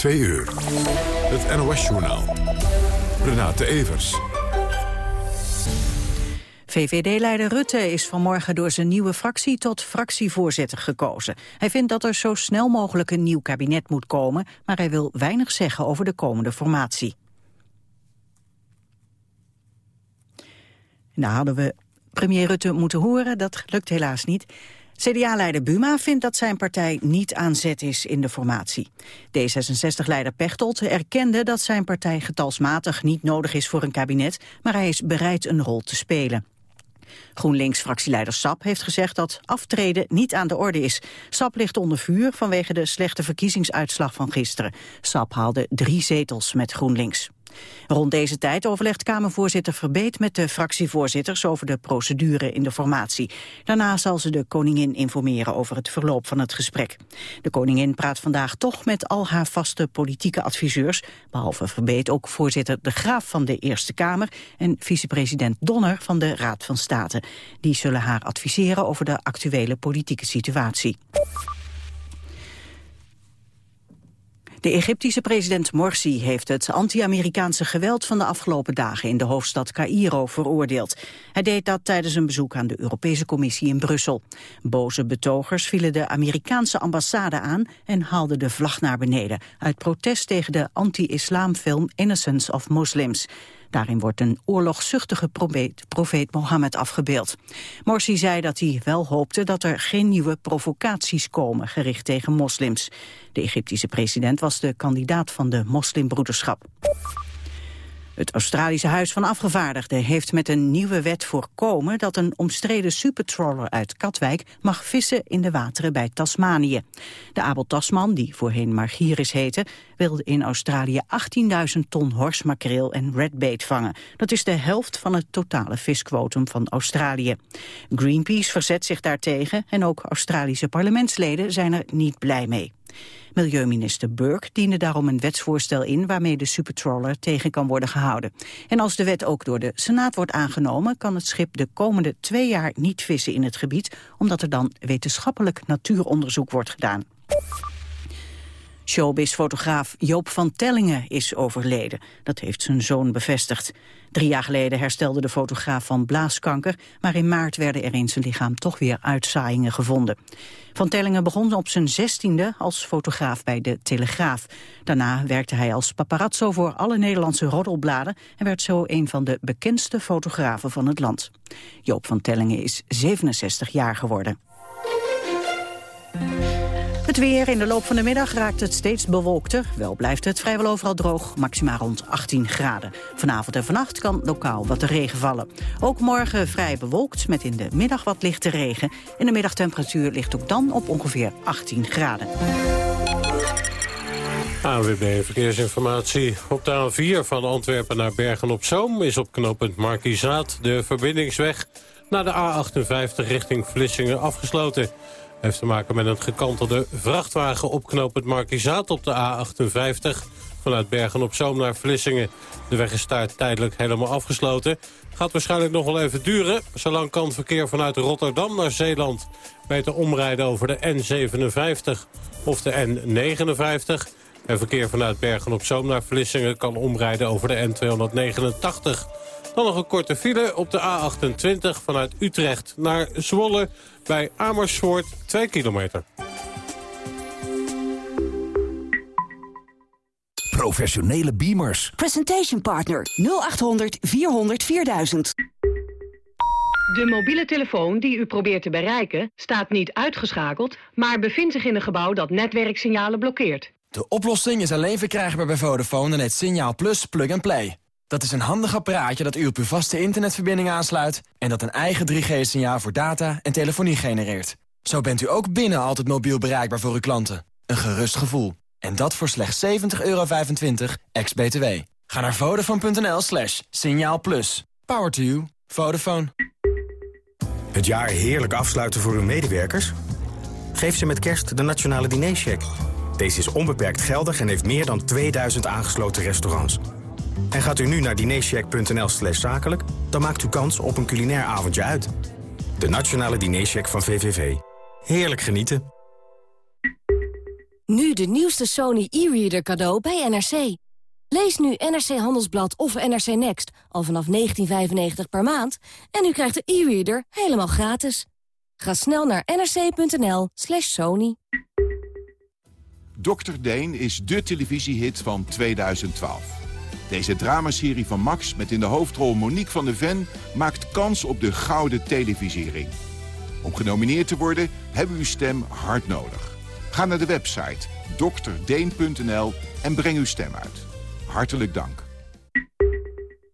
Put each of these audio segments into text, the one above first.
2 uur. Het NOS-journaal. Renate Evers. VVD-leider Rutte is vanmorgen door zijn nieuwe fractie tot fractievoorzitter gekozen. Hij vindt dat er zo snel mogelijk een nieuw kabinet moet komen, maar hij wil weinig zeggen over de komende formatie. Nou hadden we premier Rutte moeten horen, dat lukt helaas niet. CDA-leider Buma vindt dat zijn partij niet aan zet is in de formatie. D66-leider Pechtold erkende dat zijn partij getalsmatig niet nodig is voor een kabinet, maar hij is bereid een rol te spelen. GroenLinks-fractieleider Sap heeft gezegd dat aftreden niet aan de orde is. Sap ligt onder vuur vanwege de slechte verkiezingsuitslag van gisteren. Sap haalde drie zetels met GroenLinks. Rond deze tijd overlegt Kamervoorzitter Verbeet met de fractievoorzitters over de procedure in de formatie. Daarna zal ze de koningin informeren over het verloop van het gesprek. De koningin praat vandaag toch met al haar vaste politieke adviseurs, behalve Verbeet ook voorzitter De Graaf van de Eerste Kamer en vicepresident Donner van de Raad van State. Die zullen haar adviseren over de actuele politieke situatie. De Egyptische president Morsi heeft het anti-Amerikaanse geweld van de afgelopen dagen in de hoofdstad Cairo veroordeeld. Hij deed dat tijdens een bezoek aan de Europese Commissie in Brussel. Boze betogers vielen de Amerikaanse ambassade aan en haalden de vlag naar beneden uit protest tegen de anti-islamfilm Innocence of Muslims. Daarin wordt een oorlogzuchtige profeet, Mohammed afgebeeld. Morsi zei dat hij wel hoopte dat er geen nieuwe provocaties komen gericht tegen moslims. De Egyptische president was de kandidaat van de moslimbroederschap. Het Australische Huis van Afgevaardigden heeft met een nieuwe wet voorkomen dat een omstreden supertrawler uit Katwijk mag vissen in de wateren bij Tasmanië. De Abel Tasman, die voorheen Margiris heette, wilde in Australië 18.000 ton horsmakreel en redbait vangen. Dat is de helft van het totale visquotum van Australië. Greenpeace verzet zich daartegen en ook Australische parlementsleden zijn er niet blij mee. Milieuminister Burke diende daarom een wetsvoorstel in waarmee de supertrawler tegen kan worden gehouden. En als de wet ook door de Senaat wordt aangenomen, kan het schip de komende twee jaar niet vissen in het gebied, omdat er dan wetenschappelijk natuuronderzoek wordt gedaan. Showbiz-fotograaf Joop van Tellingen is overleden. Dat heeft zijn zoon bevestigd. Drie jaar geleden herstelde de fotograaf van blaaskanker... maar in maart werden er in zijn lichaam toch weer uitzaaiingen gevonden. Van Tellingen begon op zijn zestiende als fotograaf bij De Telegraaf. Daarna werkte hij als paparazzo voor alle Nederlandse roddelbladen... en werd zo een van de bekendste fotografen van het land. Joop van Tellingen is 67 jaar geworden. Het weer in de loop van de middag raakt het steeds bewolkter. Wel blijft het vrijwel overal droog, maximaal rond 18 graden. Vanavond en vannacht kan lokaal wat regen vallen. Ook morgen vrij bewolkt, met in de middag wat lichte regen. En de middagtemperatuur ligt ook dan op ongeveer 18 graden. AWB Verkeersinformatie. Op de A4 van Antwerpen naar Bergen-op-Zoom... is op knooppunt Markizaat de verbindingsweg naar de A58 richting Vlissingen afgesloten heeft te maken met een gekantelde vrachtwagen opknopend Markizaat op de A58 vanuit Bergen op Zoom naar Vlissingen. De weg is daar tijdelijk helemaal afgesloten. Gaat waarschijnlijk nog wel even duren. Zolang kan verkeer vanuit Rotterdam naar Zeeland beter omrijden over de N57 of de N59. En verkeer vanuit Bergen op Zoom naar Vlissingen kan omrijden over de N289. Dan nog een korte file op de A28 vanuit Utrecht naar Zwolle bij Amersfoort 2 kilometer. Professionele beamers. Presentation partner 0800 400 4000. De mobiele telefoon die u probeert te bereiken staat niet uitgeschakeld... maar bevindt zich in een gebouw dat netwerksignalen blokkeert. De oplossing is alleen verkrijgbaar bij Vodafone en het Signaal Plus Plug and Play. Dat is een handig apparaatje dat u op uw vaste internetverbinding aansluit... en dat een eigen 3G-signaal voor data en telefonie genereert. Zo bent u ook binnen altijd mobiel bereikbaar voor uw klanten. Een gerust gevoel. En dat voor slechts 70,25 ex-BTW. Ga naar vodafone.nl slash. Power to you. Vodafone. Het jaar heerlijk afsluiten voor uw medewerkers? Geef ze met kerst de Nationale Dinercheck. Deze is onbeperkt geldig en heeft meer dan 2000 aangesloten restaurants... En gaat u nu naar dinercheck.nl slash zakelijk... dan maakt u kans op een culinair avondje uit. De Nationale Dinercheck van VVV. Heerlijk genieten. Nu de nieuwste Sony e-reader cadeau bij NRC. Lees nu NRC Handelsblad of NRC Next al vanaf 19,95 per maand... en u krijgt de e-reader helemaal gratis. Ga snel naar nrc.nl slash sony. Dr. Deen is de televisiehit van 2012. Deze dramaserie van Max met in de hoofdrol Monique van de Ven... maakt kans op de gouden televisiering. Om genomineerd te worden hebben we uw stem hard nodig. Ga naar de website drdeen.nl en breng uw stem uit. Hartelijk dank.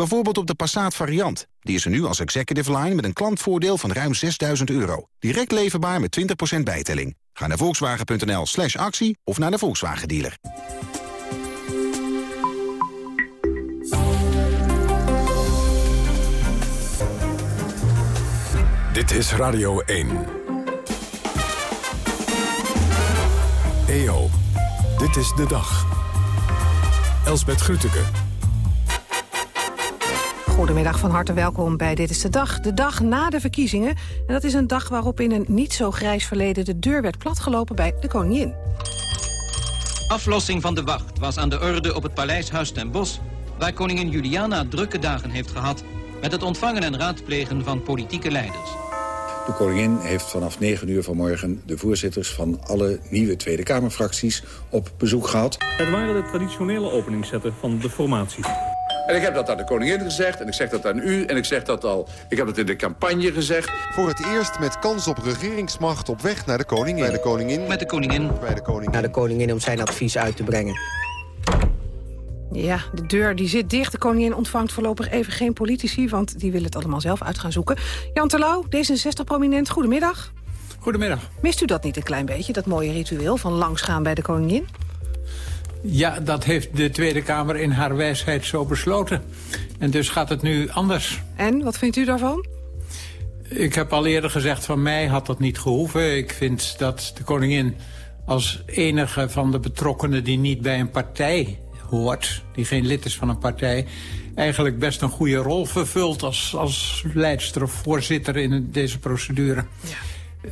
Bijvoorbeeld op de Passat variant. Die is er nu als executive line met een klantvoordeel van ruim 6000 euro. Direct leverbaar met 20% bijtelling. Ga naar volkswagen.nl slash actie of naar de Volkswagen dealer. Dit is Radio 1. EO, dit is de dag. Elsbeth Grütke. Goedemiddag, van harte welkom bij Dit is de Dag. De dag na de verkiezingen. En dat is een dag waarop in een niet zo grijs verleden... de deur werd platgelopen bij de koningin. Aflossing van de wacht was aan de orde op het paleis Huis ten Bosch... waar koningin Juliana drukke dagen heeft gehad... met het ontvangen en raadplegen van politieke leiders. De koningin heeft vanaf 9 uur vanmorgen de voorzitters van alle nieuwe Tweede Kamerfracties op bezoek gehad. Het waren de traditionele openingszetten van de formatie. En ik heb dat aan de koningin gezegd en ik zeg dat aan u en ik zeg dat al. Ik heb dat in de campagne gezegd. Voor het eerst met kans op regeringsmacht op weg naar de koningin. Bij de koningin. Met de koningin. Bij de koningin. Naar de koningin om zijn advies uit te brengen. Ja, de deur die zit dicht. De koningin ontvangt voorlopig even geen politici... want die willen het allemaal zelf uit gaan zoeken. Jan Terlouw, D66-prominent, goedemiddag. Goedemiddag. Mist u dat niet een klein beetje, dat mooie ritueel van langsgaan bij de koningin? Ja, dat heeft de Tweede Kamer in haar wijsheid zo besloten. En dus gaat het nu anders. En, wat vindt u daarvan? Ik heb al eerder gezegd, van mij had dat niet gehoeven. Ik vind dat de koningin als enige van de betrokkenen... die niet bij een partij hoort, die geen lid is van een partij... eigenlijk best een goede rol vervult als, als leidster of voorzitter in deze procedure. Ja.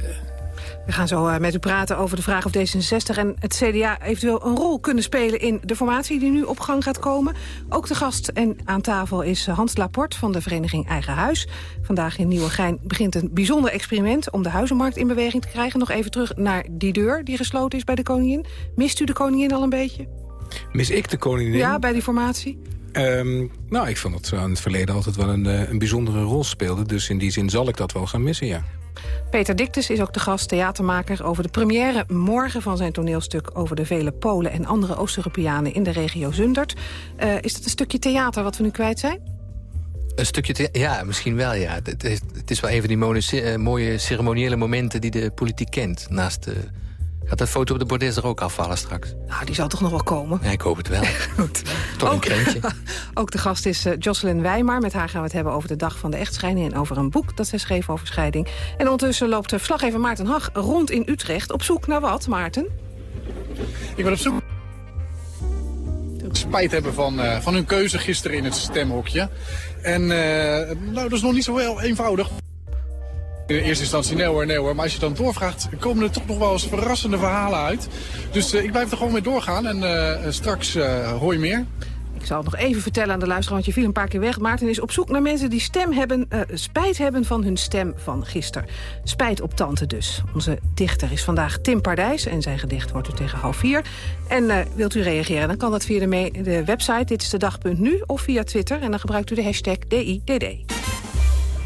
We gaan zo met u praten over de vraag of D66 en het CDA eventueel een rol kunnen spelen in de formatie die nu op gang gaat komen. Ook de gast en aan tafel is Hans Laporte van de vereniging Eigen Huis. Vandaag in Nieuwegein begint een bijzonder experiment om de huizenmarkt in beweging te krijgen. Nog even terug naar die deur die gesloten is bij de koningin. Mist u de koningin al een beetje? Mis ik de koningin? Ja, bij die formatie. Um, nou, ik vond dat ze in het verleden altijd wel een, een bijzondere rol speelde. Dus in die zin zal ik dat wel gaan missen, ja. Peter Dictus is ook de gast, theatermaker... over de première morgen van zijn toneelstuk... over de vele Polen en andere Oost-Europeanen in de regio Zundert. Uh, is dat een stukje theater wat we nu kwijt zijn? Een stukje Ja, misschien wel, ja. Het, het, het is wel een van die mooie, mooie ceremoniële momenten die de politiek kent. Naast de Gaat dat foto op de bordes er ook afvallen straks? Nou, die zal toch nog wel komen? Ja, ik hoop het wel. Goed. Toch ook, een krentje. ook de gast is uh, Jocelyn Wijmar. Met haar gaan we het hebben over de dag van de echtscheiding... en over een boek dat zij schreef over scheiding. En ondertussen loopt de verslaggever Maarten Hag rond in Utrecht... op zoek naar wat, Maarten? Ik ben op zoek spijt hebben van, uh, van hun keuze gisteren in het stemhokje. En uh, nou, dat is nog niet zo heel eenvoudig. In eerste instantie nee hoor, nee hoor. Maar als je dan doorvraagt, komen er toch nog wel eens verrassende verhalen uit. Dus uh, ik blijf er gewoon mee doorgaan en uh, straks uh, hoor je meer. Ik zal het nog even vertellen aan de luisteraar, want je viel een paar keer weg. Maarten is op zoek naar mensen die stem hebben, spijt hebben van hun stem van gisteren. Spijt op tante dus. Onze dichter is vandaag Tim Pardijs en zijn gedicht wordt u tegen half vier. En wilt u reageren, dan kan dat via de, de website dit is de dag.nu of via Twitter. En dan gebruikt u de hashtag DIDD.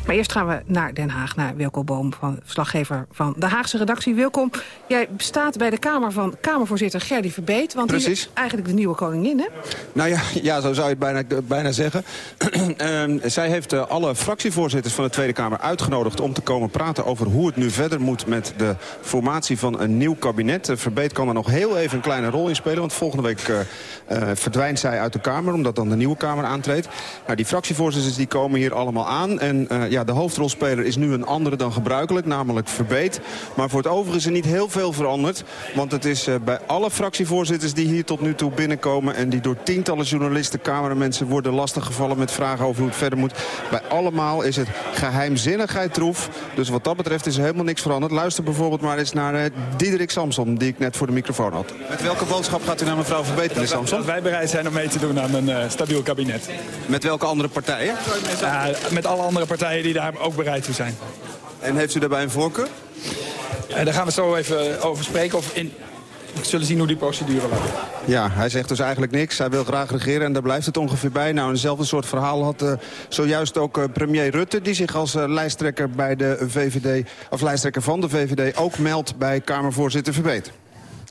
Maar eerst gaan we naar Den Haag, naar Wilco Boom, van, verslaggever van de Haagse redactie. Welkom. Jij staat bij de Kamer van Kamervoorzitter Gerdy Verbeet. Want Precies. die is eigenlijk de nieuwe koningin, hè? Nou ja, ja zo zou je het bijna, bijna zeggen. Ehm, zij heeft uh, alle fractievoorzitters van de Tweede Kamer uitgenodigd... om te komen praten over hoe het nu verder moet met de formatie van een nieuw kabinet. Uh, Verbeet kan er nog heel even een kleine rol in spelen... want volgende week uh, verdwijnt zij uit de Kamer... omdat dan de nieuwe Kamer aantreedt. Nou, die fractievoorzitters die komen hier allemaal aan. En ja, de hoofdrolspeler is nu een andere dan gebruikelijk, namelijk Verbeet. Maar voor het overige is er niet heel veel veranderd. Want het is bij alle fractievoorzitters die hier tot nu toe binnenkomen... en die door tientallen journalisten, cameramensen worden lastiggevallen... met vragen over hoe het verder moet. Bij allemaal is het geheimzinnigheid troef. Dus wat dat betreft is er helemaal niks veranderd. Luister bijvoorbeeld maar eens naar uh, Diederik Samson, die ik net voor de microfoon had. Met welke boodschap gaat u naar mevrouw Verbeet, meneer Samson? Dat wij bereid zijn om mee te doen aan een uh, stabiel kabinet. Met welke andere partijen? Uh, met alle andere partijen die daar ook bereid toe zijn. En heeft u daarbij een voorkeur? Uh, daar gaan we zo even over spreken. Of in, we zullen zien hoe die procedure loopt. Ja, hij zegt dus eigenlijk niks. Hij wil graag regeren en daar blijft het ongeveer bij. Nou, eenzelfde soort verhaal had uh, zojuist ook uh, premier Rutte... die zich als uh, lijsttrekker, bij de VVD, of lijsttrekker van de VVD... ook meldt bij Kamervoorzitter Verbeet.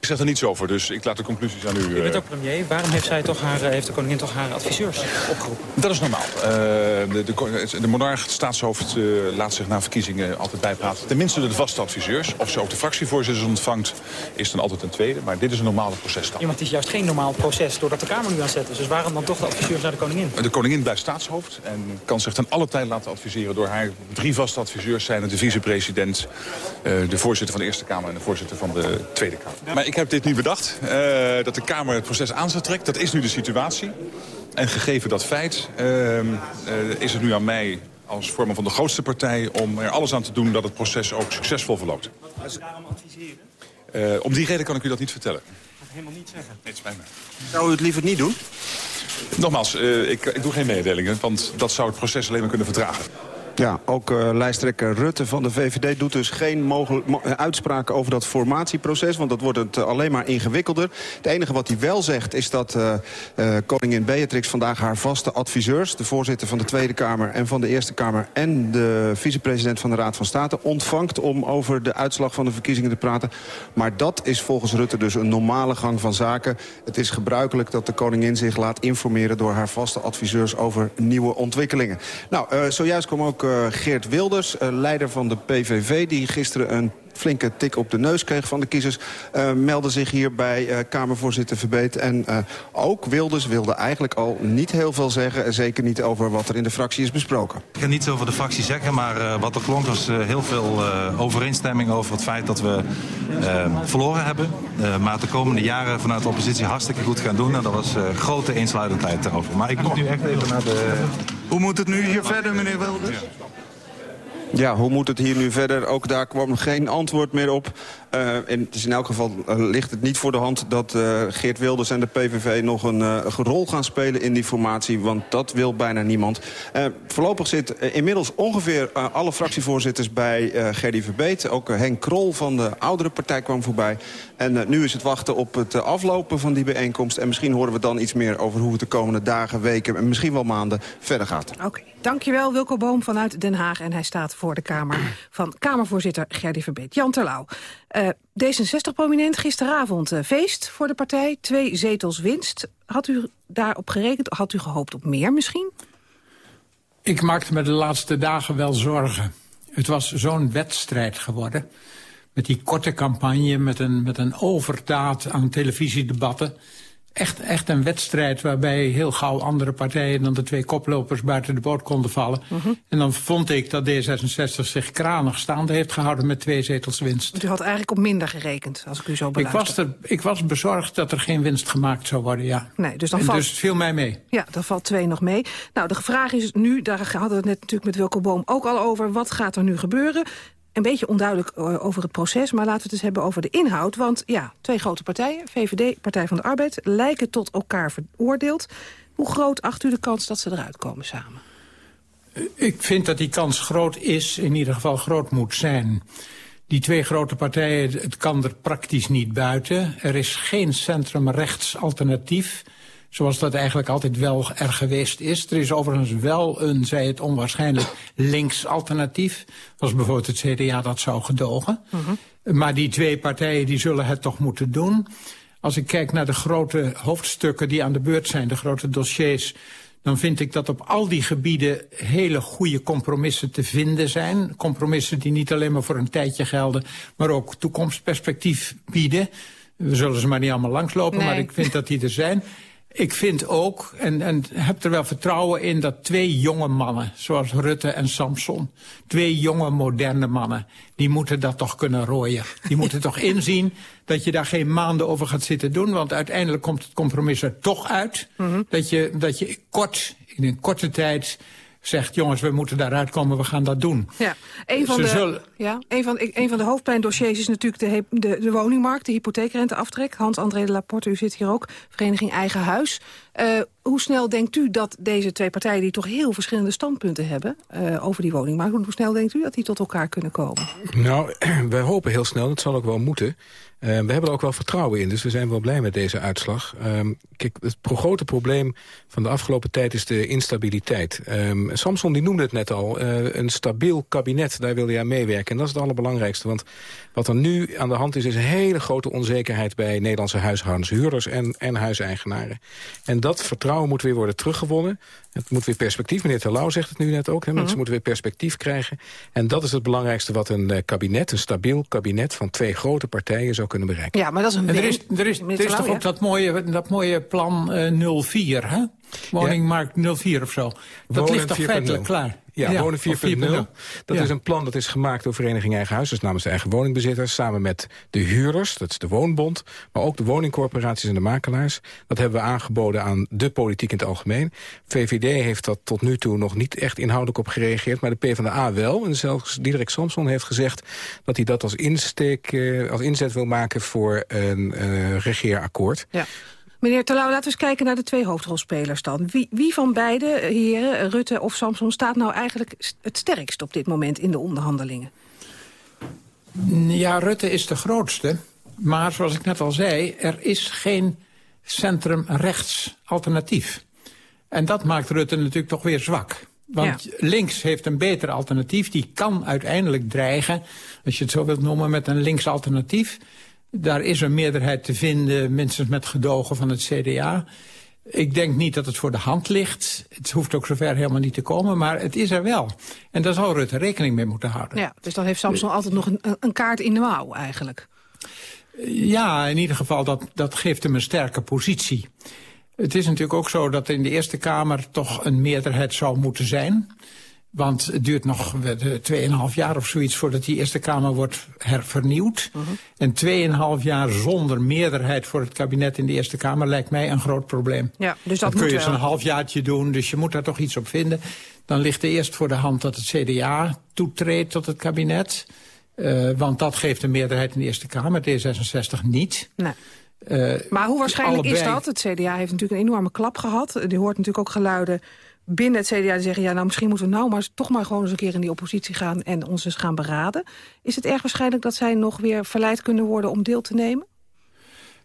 Ik zeg er niets over, dus ik laat de conclusies aan u. U bent ook premier. Waarom heeft, zij toch haar, heeft de koningin toch haar adviseurs opgeroepen? Dat is normaal. Uh, de, de, de monarch, het staatshoofd, uh, laat zich na verkiezingen altijd bijpraten. Tenminste de vaste adviseurs. Of ze ook de fractievoorzitters ontvangt, is dan altijd een tweede. Maar dit is een normale proces dan. Ja, maar het is juist geen normaal proces doordat de Kamer nu aan zet is. Dus waarom dan toch de adviseurs naar de koningin? De koningin blijft staatshoofd en kan zich ten alle tijd laten adviseren... door haar drie vaste adviseurs zijn de vicepresident... Uh, de voorzitter van de Eerste Kamer en de voorzitter van de Tweede Kamer. Maar ik heb dit niet bedacht, uh, dat de Kamer het proces aan zou trekken. Dat is nu de situatie. En gegeven dat feit uh, uh, is het nu aan mij als vormer van de grootste partij... om er alles aan te doen dat het proces ook succesvol verloopt. Daarom adviseren? om die reden kan ik u dat niet vertellen. Ik ga het helemaal niet zeggen. Nee, het spijt me. Zou u het liever niet doen? Nogmaals, ik, ik doe geen mededelingen, want dat zou het proces alleen maar kunnen vertragen. Ja, ook uh, lijsttrekker Rutte van de VVD doet dus geen mo uitspraken over dat formatieproces. Want dat wordt het uh, alleen maar ingewikkelder. Het enige wat hij wel zegt is dat koningin Beatrix vandaag haar vaste adviseurs... de voorzitter van de Tweede Kamer en van de Eerste Kamer... en de vicepresident van de Raad van State ontvangt om over de uitslag van de verkiezingen te praten. Maar dat is volgens Rutte dus een normale gang van zaken. Het is gebruikelijk dat de koningin zich laat informeren door haar vaste adviseurs over nieuwe ontwikkelingen. Nou, zojuist kwam ook uh, Geert Wilders, uh, leider van de PVV... die gisteren een flinke tik op de neus kreeg van de kiezers... Uh, meldde zich hier bij uh, Kamervoorzitter Verbeet. En uh, ook Wilders wilde eigenlijk al niet heel veel zeggen... zeker niet over wat er in de fractie is besproken. Ik kan niets over de fractie zeggen, maar wat er klonk was heel veel overeenstemming... over het feit dat we verloren hebben. maar de komende jaren vanuit de oppositie hartstikke goed gaan doen. En daar was grote eensluidendheid over. Maar ik moet nu echt even naar de... Hoe moet het nu hier verder, meneer Wilders? Ja, hoe moet het hier nu verder? Ook daar kwam geen antwoord meer op. Uh, en het is in elk geval uh, ligt het niet voor de hand dat uh, Geert Wilders en de PVV nog een, rol gaan spelen in die formatie. Want dat wil bijna niemand. voorlopig zit inmiddels ongeveer alle fractievoorzitters bij Gerdy Verbeet. Ook Henk Krol van de oudere partij kwam voorbij. En nu is het wachten op het aflopen van die bijeenkomst. En misschien horen we dan iets meer over hoe het de komende dagen, weken... en misschien wel maanden verder gaat. Oké. Dankjewel Wilco Boom vanuit Den Haag. En hij staat voor de Kamer van Kamervoorzitter Gerdy Verbeet. Jan Terlouw. Uh, D66-prominent gisteravond uh, feest voor de partij. Twee zetels winst. Had u daarop gerekend? Had u gehoopt op meer misschien? Ik maakte me de laatste dagen wel zorgen. Het was zo'n wedstrijd geworden. Met die korte campagne, met een, met een overdaad aan televisiedebatten. Echt, echt een wedstrijd waarbij heel gauw andere partijen... dan de twee koplopers buiten de boot konden vallen. -huh. En dan vond ik dat D66 zich kranig staande heeft gehouden... met twee zetels winst. U had eigenlijk op minder gerekend, als ik u zo beluister. Ik was, er, ik was bezorgd dat er geen winst gemaakt zou worden, ja. Nee, dus dan en valt... dus het viel mij mee. Ja, dan valt twee nog mee. Nou, de vraag is nu, daar hadden we het net natuurlijk met Wilco Boom ook al over... wat gaat er nu gebeuren? Een beetje onduidelijk over het proces, maar laten we het eens hebben over de inhoud. Want ja, twee grote partijen, VVD, Partij van de Arbeid, lijken tot elkaar veroordeeld. Hoe groot acht u de kans dat ze eruit komen samen? Ik vind dat die kans groot is, in ieder geval groot moet zijn. Die twee grote partijen, het kan er praktisch niet buiten. Er is geen centrumrechts alternatief. Zoals dat eigenlijk altijd wel er geweest is. Er is overigens wel een, zij het onwaarschijnlijk, links alternatief. Als bijvoorbeeld het CDA dat zou gedogen. Maar die twee partijen die zullen het toch moeten doen. Als ik kijk naar de grote hoofdstukken die aan de beurt zijn, de grote dossiers dan vind ik dat op al die gebieden hele goede compromissen te vinden zijn. Compromissen die niet alleen maar voor een tijdje gelden, maar ook toekomstperspectief bieden. We zullen ze maar niet allemaal langslopen, Nee. maar ik vind dat die er zijn. Ik vind ook, en, en heb er wel vertrouwen in... dat twee jonge mannen, zoals Rutte en Samson... twee jonge, moderne mannen, die moeten dat toch kunnen rooien. Die moeten toch inzien dat je daar geen maanden over gaat zitten doen... want uiteindelijk komt het compromis er toch uit... dat, je, dat je kort, in een korte tijd zegt... jongens, we moeten daaruit komen, we gaan dat doen. Ja, een van, Ze de, zullen- ja, een, van, een van de hoofdpijndossiers is natuurlijk de, de, de woningmarkt, de hypotheekrenteaftrek. Hans-André de Laporte, u zit hier ook, Vereniging Eigen Huis. Eh, hoe snel denkt u dat deze twee partijen, die toch heel verschillende standpunten hebben eh, over die woningmarkt, hoe snel denkt u dat die tot elkaar kunnen komen? Nou, we hopen heel snel, dat zal ook wel moeten. Eh, we hebben er ook wel vertrouwen in, dus we zijn wel blij met deze uitslag. Ehm, kijk, het grote probleem van de afgelopen tijd is de instabiliteit. Ehm, Samson die noemde het net al, eh, een stabiel kabinet, daar wil hij aan meewerken. En dat is het allerbelangrijkste, want wat er nu aan de hand is... is een hele grote onzekerheid bij Nederlandse huishoudens, huurders en, en huiseigenaren. En dat vertrouwen moet weer worden teruggewonnen. Het moet weer perspectief, meneer Terlouw zegt het nu net ook. Hè, mensen Mhm. moeten weer perspectief krijgen. En dat is het belangrijkste wat een eh, kabinet, een stabiel kabinet... van twee grote partijen zou kunnen bereiken. Ja, maar dat is een En er is, er is, er is toch ook ja? dat mooie, dat mooie plan eh 04, hè? Woningmarkt 04 of zo. Dat Wonen ligt toch 4.0. feitelijk klaar? Ja, Wonen of 4.0. Dat Ja. is een plan dat is gemaakt door Vereniging Eigen Huis... dus namens de eigen woningbezitters, samen met de huurders... dat is de Woonbond, maar ook de woningcorporaties en de makelaars. Dat hebben we aangeboden aan de politiek in het algemeen. VVD heeft dat tot nu toe nog niet echt inhoudelijk op gereageerd... maar de PvdA wel. En zelfs Diederik Samson heeft gezegd dat hij dat als, insteek, eh, als inzet wil maken... voor een eh, regeerakkoord. Ja. Meneer Terlouw, laten we eens kijken naar de twee hoofdrolspelers dan. Wie, wie van beide heren, Rutte of Samson, staat nou eigenlijk het sterkst op dit moment in de onderhandelingen? Ja, Rutte is de grootste. Maar zoals ik net al zei, er is geen centrum-rechts alternatief. En dat maakt Rutte natuurlijk toch weer zwak. Want links heeft een beter alternatief. Die kan uiteindelijk dreigen, als je het zo wilt noemen, met een links alternatief. Daar is een meerderheid te vinden, minstens met gedogen van het CDA. Ik denk niet dat het voor de hand ligt. Het hoeft ook zover helemaal niet te komen, maar het is er wel. En daar zal Rutte rekening mee moeten houden. Ja, dus dan heeft Samson altijd nog een, een kaart in de mouw eigenlijk. Ja, in ieder geval, dat, dat geeft hem een sterke positie. Het is natuurlijk ook zo dat in de Eerste Kamer toch een meerderheid zou moeten zijn. Want het duurt nog eh, 2,5 jaar of zoiets voordat die Eerste Kamer wordt hervernieuwd. En 2,5 jaar zonder meerderheid voor het kabinet in de Eerste Kamer lijkt mij een groot probleem. Ja, dus dat Dan kun je een halfjaartje doen, dus je moet daar toch iets op vinden. Dan ligt er eerst voor de hand dat het CDA toetreedt tot het kabinet. Eh, want dat geeft een meerderheid in de Eerste Kamer, D66 niet. Nee. Eh, Maar hoe waarschijnlijk is dat? Het CDA heeft natuurlijk een enorme klap gehad. Die hoort natuurlijk ook geluiden binnen het CDA die zeggen... ja, nou, misschien moeten we nou maar toch maar gewoon eens een keer in die oppositie gaan... en ons eens gaan beraden. Is het erg waarschijnlijk dat zij nog weer verleid kunnen worden om deel te nemen?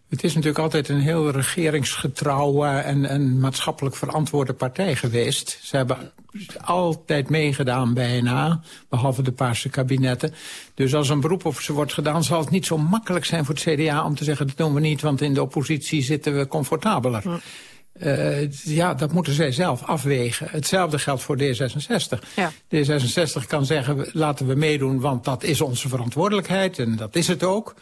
Het is natuurlijk altijd een heel regeringsgetrouwe en, en maatschappelijk verantwoorde partij geweest. Ze hebben altijd meegedaan bijna, behalve de Paarse kabinetten. Dus als een beroep op ze wordt gedaan, zal het niet zo makkelijk zijn voor het CDA om te zeggen dat doen we niet, want in de oppositie zitten we comfortabeler. Eh, ja, dat moeten zij zelf afwegen. Hetzelfde geldt voor D66. Ja. D66 kan zeggen, laten we meedoen, want dat is onze verantwoordelijkheid. En dat is het ook.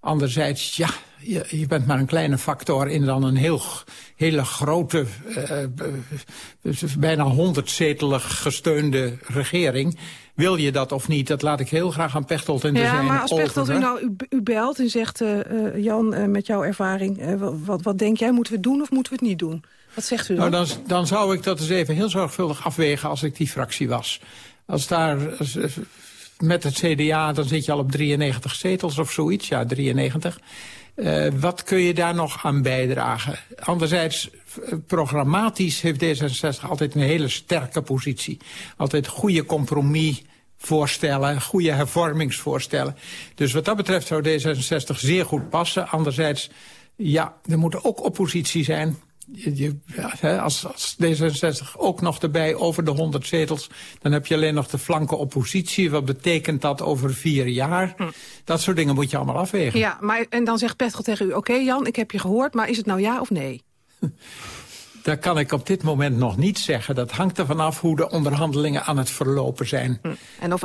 Anderzijds, ja, je, je bent maar een kleine factor in dan een heel, hele grote, eh, eh, bijna honderdzetelig gesteunde regering. Wil je dat of niet, dat laat ik heel graag aan Pechtold en de Ja, maar als Pechtold u nou u, u belt en zegt... eh, eh, Jan, eh, met jouw ervaring, wat, wat, denk jij? Moeten we het doen of moeten we het niet doen? Wat zegt u dan? Nou, dan, dan zou ik dat eens even heel zorgvuldig afwegen als ik die fractie was. Als daar als, met het CDA, dan zit je al op 93 zetels of zoiets. Ja, 93. Eh, wat kun je daar nog aan bijdragen? Anderzijds, programmatisch heeft D66 altijd een hele sterke positie. Altijd goede compromis voorstellen, goede hervormingsvoorstellen. Dus wat dat betreft zou D66 zeer goed passen. Anderzijds, ja, er moet ook oppositie zijn. Je, ja, als, als D66 ook nog erbij over de 100 zetels... dan heb je alleen nog de flanke oppositie. Wat betekent dat over vier jaar? Hm. Dat soort dingen moet je allemaal afwegen. Ja, maar, en dan zegt Petrol tegen u... oké Jan, ik heb je gehoord, maar is het nou ja of nee? Dat kan ik op dit moment nog niet zeggen. Dat hangt er vanaf hoe de onderhandelingen aan het verlopen zijn. Hm. En of,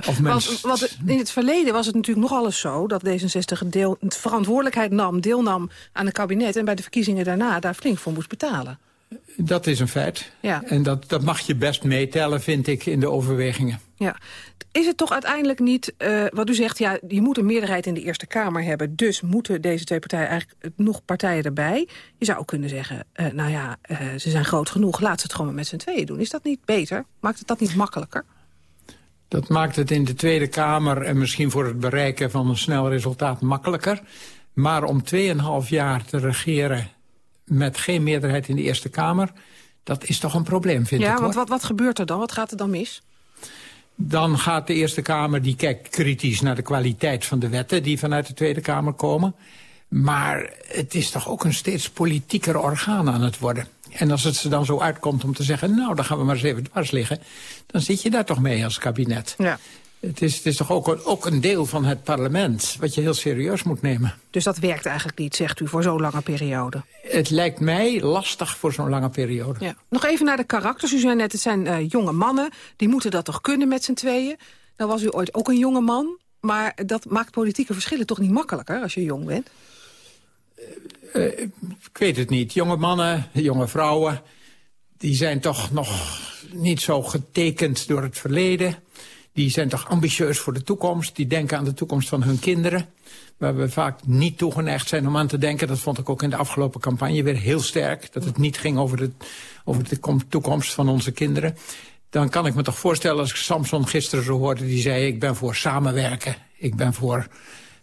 want, in het verleden was het natuurlijk nog alles zo... dat D66 deel, verantwoordelijkheid nam, deelnam aan het kabinet... en bij de verkiezingen daarna daar flink voor moest betalen. Dat is een feit. Ja. En dat, dat mag je best meetellen, vind ik, in de overwegingen. Ja. Is het toch uiteindelijk niet, uh, wat u zegt... ja, je moet een meerderheid in de Eerste Kamer hebben... dus moeten deze twee partijen eigenlijk nog partijen erbij? Je zou ook kunnen zeggen, uh, nou ja, uh, ze zijn groot genoeg... laat ze het gewoon met z'n tweeën doen. Is dat niet beter? Maakt het dat niet makkelijker? Dat maakt het in de Tweede Kamer... en misschien voor het bereiken van een snel resultaat makkelijker. Maar om 2,5 jaar te regeren met geen meerderheid in de Eerste Kamer... dat is toch een probleem, vind ja, ik, Ja, want wat, wat gebeurt er dan? Wat gaat er dan mis? Dan gaat de Eerste Kamer, die kijkt kritisch naar de kwaliteit van de wetten... die vanuit de Tweede Kamer komen. Maar het is toch ook een steeds politieker orgaan aan het worden. En als het ze dan zo uitkomt om te zeggen... nou, dan gaan we maar eens even dwars liggen... dan zit je daar toch mee als kabinet. Ja. Het is, het is toch ook een, ook een deel van het parlement... wat je heel serieus moet nemen. Dus dat werkt eigenlijk niet, zegt u, voor zo'n lange periode? Het lijkt mij lastig voor zo'n lange periode. Ja. Nog even naar de karakters. U zei net, het zijn uh, jonge mannen. Die moeten dat toch kunnen met z'n tweeën? Dan was u ooit ook een jonge man. Maar dat maakt politieke verschillen toch niet makkelijker als je jong bent? Uh, uh, ik weet het niet. Jonge mannen, jonge vrouwen... die zijn toch nog niet zo getekend door het verleden die zijn toch ambitieus voor de toekomst. Die denken aan de toekomst van hun kinderen. Waar we vaak niet toegeneigd zijn om aan te denken. Dat vond ik ook in de afgelopen campagne weer heel sterk. Dat het niet ging over de, over de toekomst van onze kinderen. Dan kan ik me toch voorstellen als ik Samson gisteren zo hoorde. Die zei ik ben voor samenwerken. Ik ben voor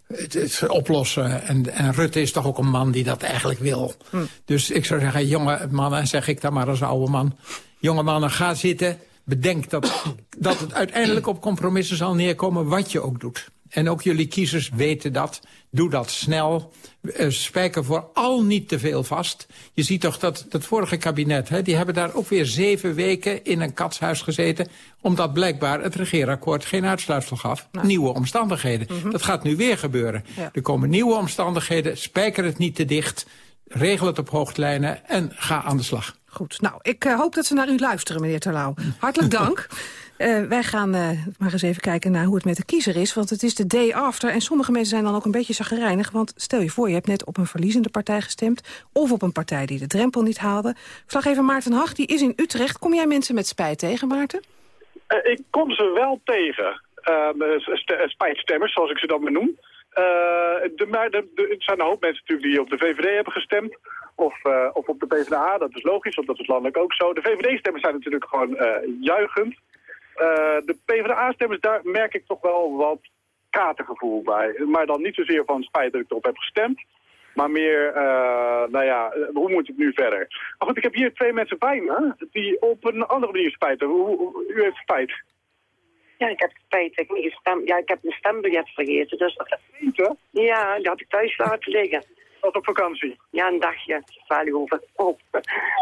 het, het oplossen. En, en, Rutte is toch ook een man die dat eigenlijk wil. Hm. Dus ik zou zeggen, jonge mannen, zeg ik dan maar als oude man. Jonge mannen, ga zitten bedenk dat, dat het uiteindelijk op compromissen zal neerkomen wat je ook doet. En ook jullie kiezers weten dat. Doe dat snel. Uh, spijker vooral niet te veel vast. Je ziet toch dat dat vorige kabinet... Hè, die hebben daar ook weer zeven weken in een katshuis gezeten... omdat blijkbaar het regeerakkoord geen uitsluitsel gaf. Nou. Nieuwe omstandigheden. Mm -hmm. Dat gaat nu weer gebeuren. Ja. Er komen nieuwe omstandigheden. Spijker het niet te dicht. Regel het op hoogtlijnen en ga aan de slag. Goed, nou, ik uh, hoop dat ze naar u luisteren, meneer Terlouw. Hartelijk dank. Uh, wij gaan uh, maar eens even kijken naar hoe het met de kiezer is. Want het is de day after. En sommige mensen zijn dan ook een beetje zagrijnig. Want stel je voor, je hebt net op een verliezende partij gestemd. Of op een partij die de drempel niet haalde. Verslaggever Maarten Hag, die is in Utrecht. Kom jij mensen met spijt tegen, Maarten? Uh, ik kom ze wel tegen. spijtstemmers, zoals ik ze dan benoem. De, maar de, de, het zijn een hoop mensen natuurlijk die op de VVD hebben gestemd of, uh, of op de PvdA. Dat is logisch, want dat is landelijk ook zo. De VVD-stemmers zijn natuurlijk gewoon uh, juichend. De PvdA-stemmers, daar merk ik toch wel wat katergevoel bij. Maar dan niet zozeer van spijt dat ik erop heb gestemd. Maar meer, nou ja, hoe moet het nu verder? Maar goed, ik heb hier twee mensen bij me die op een andere manier spijt hebben. U heeft spijt. Ja, ik heb spijt. Ik, heb niet gestemd. ja, ik heb mijn stembiljet vergeten. Dus... Vergeten? Ja, die had ik thuis laten liggen was op vakantie? Ja, een dagje. Zwaluwen. Oh.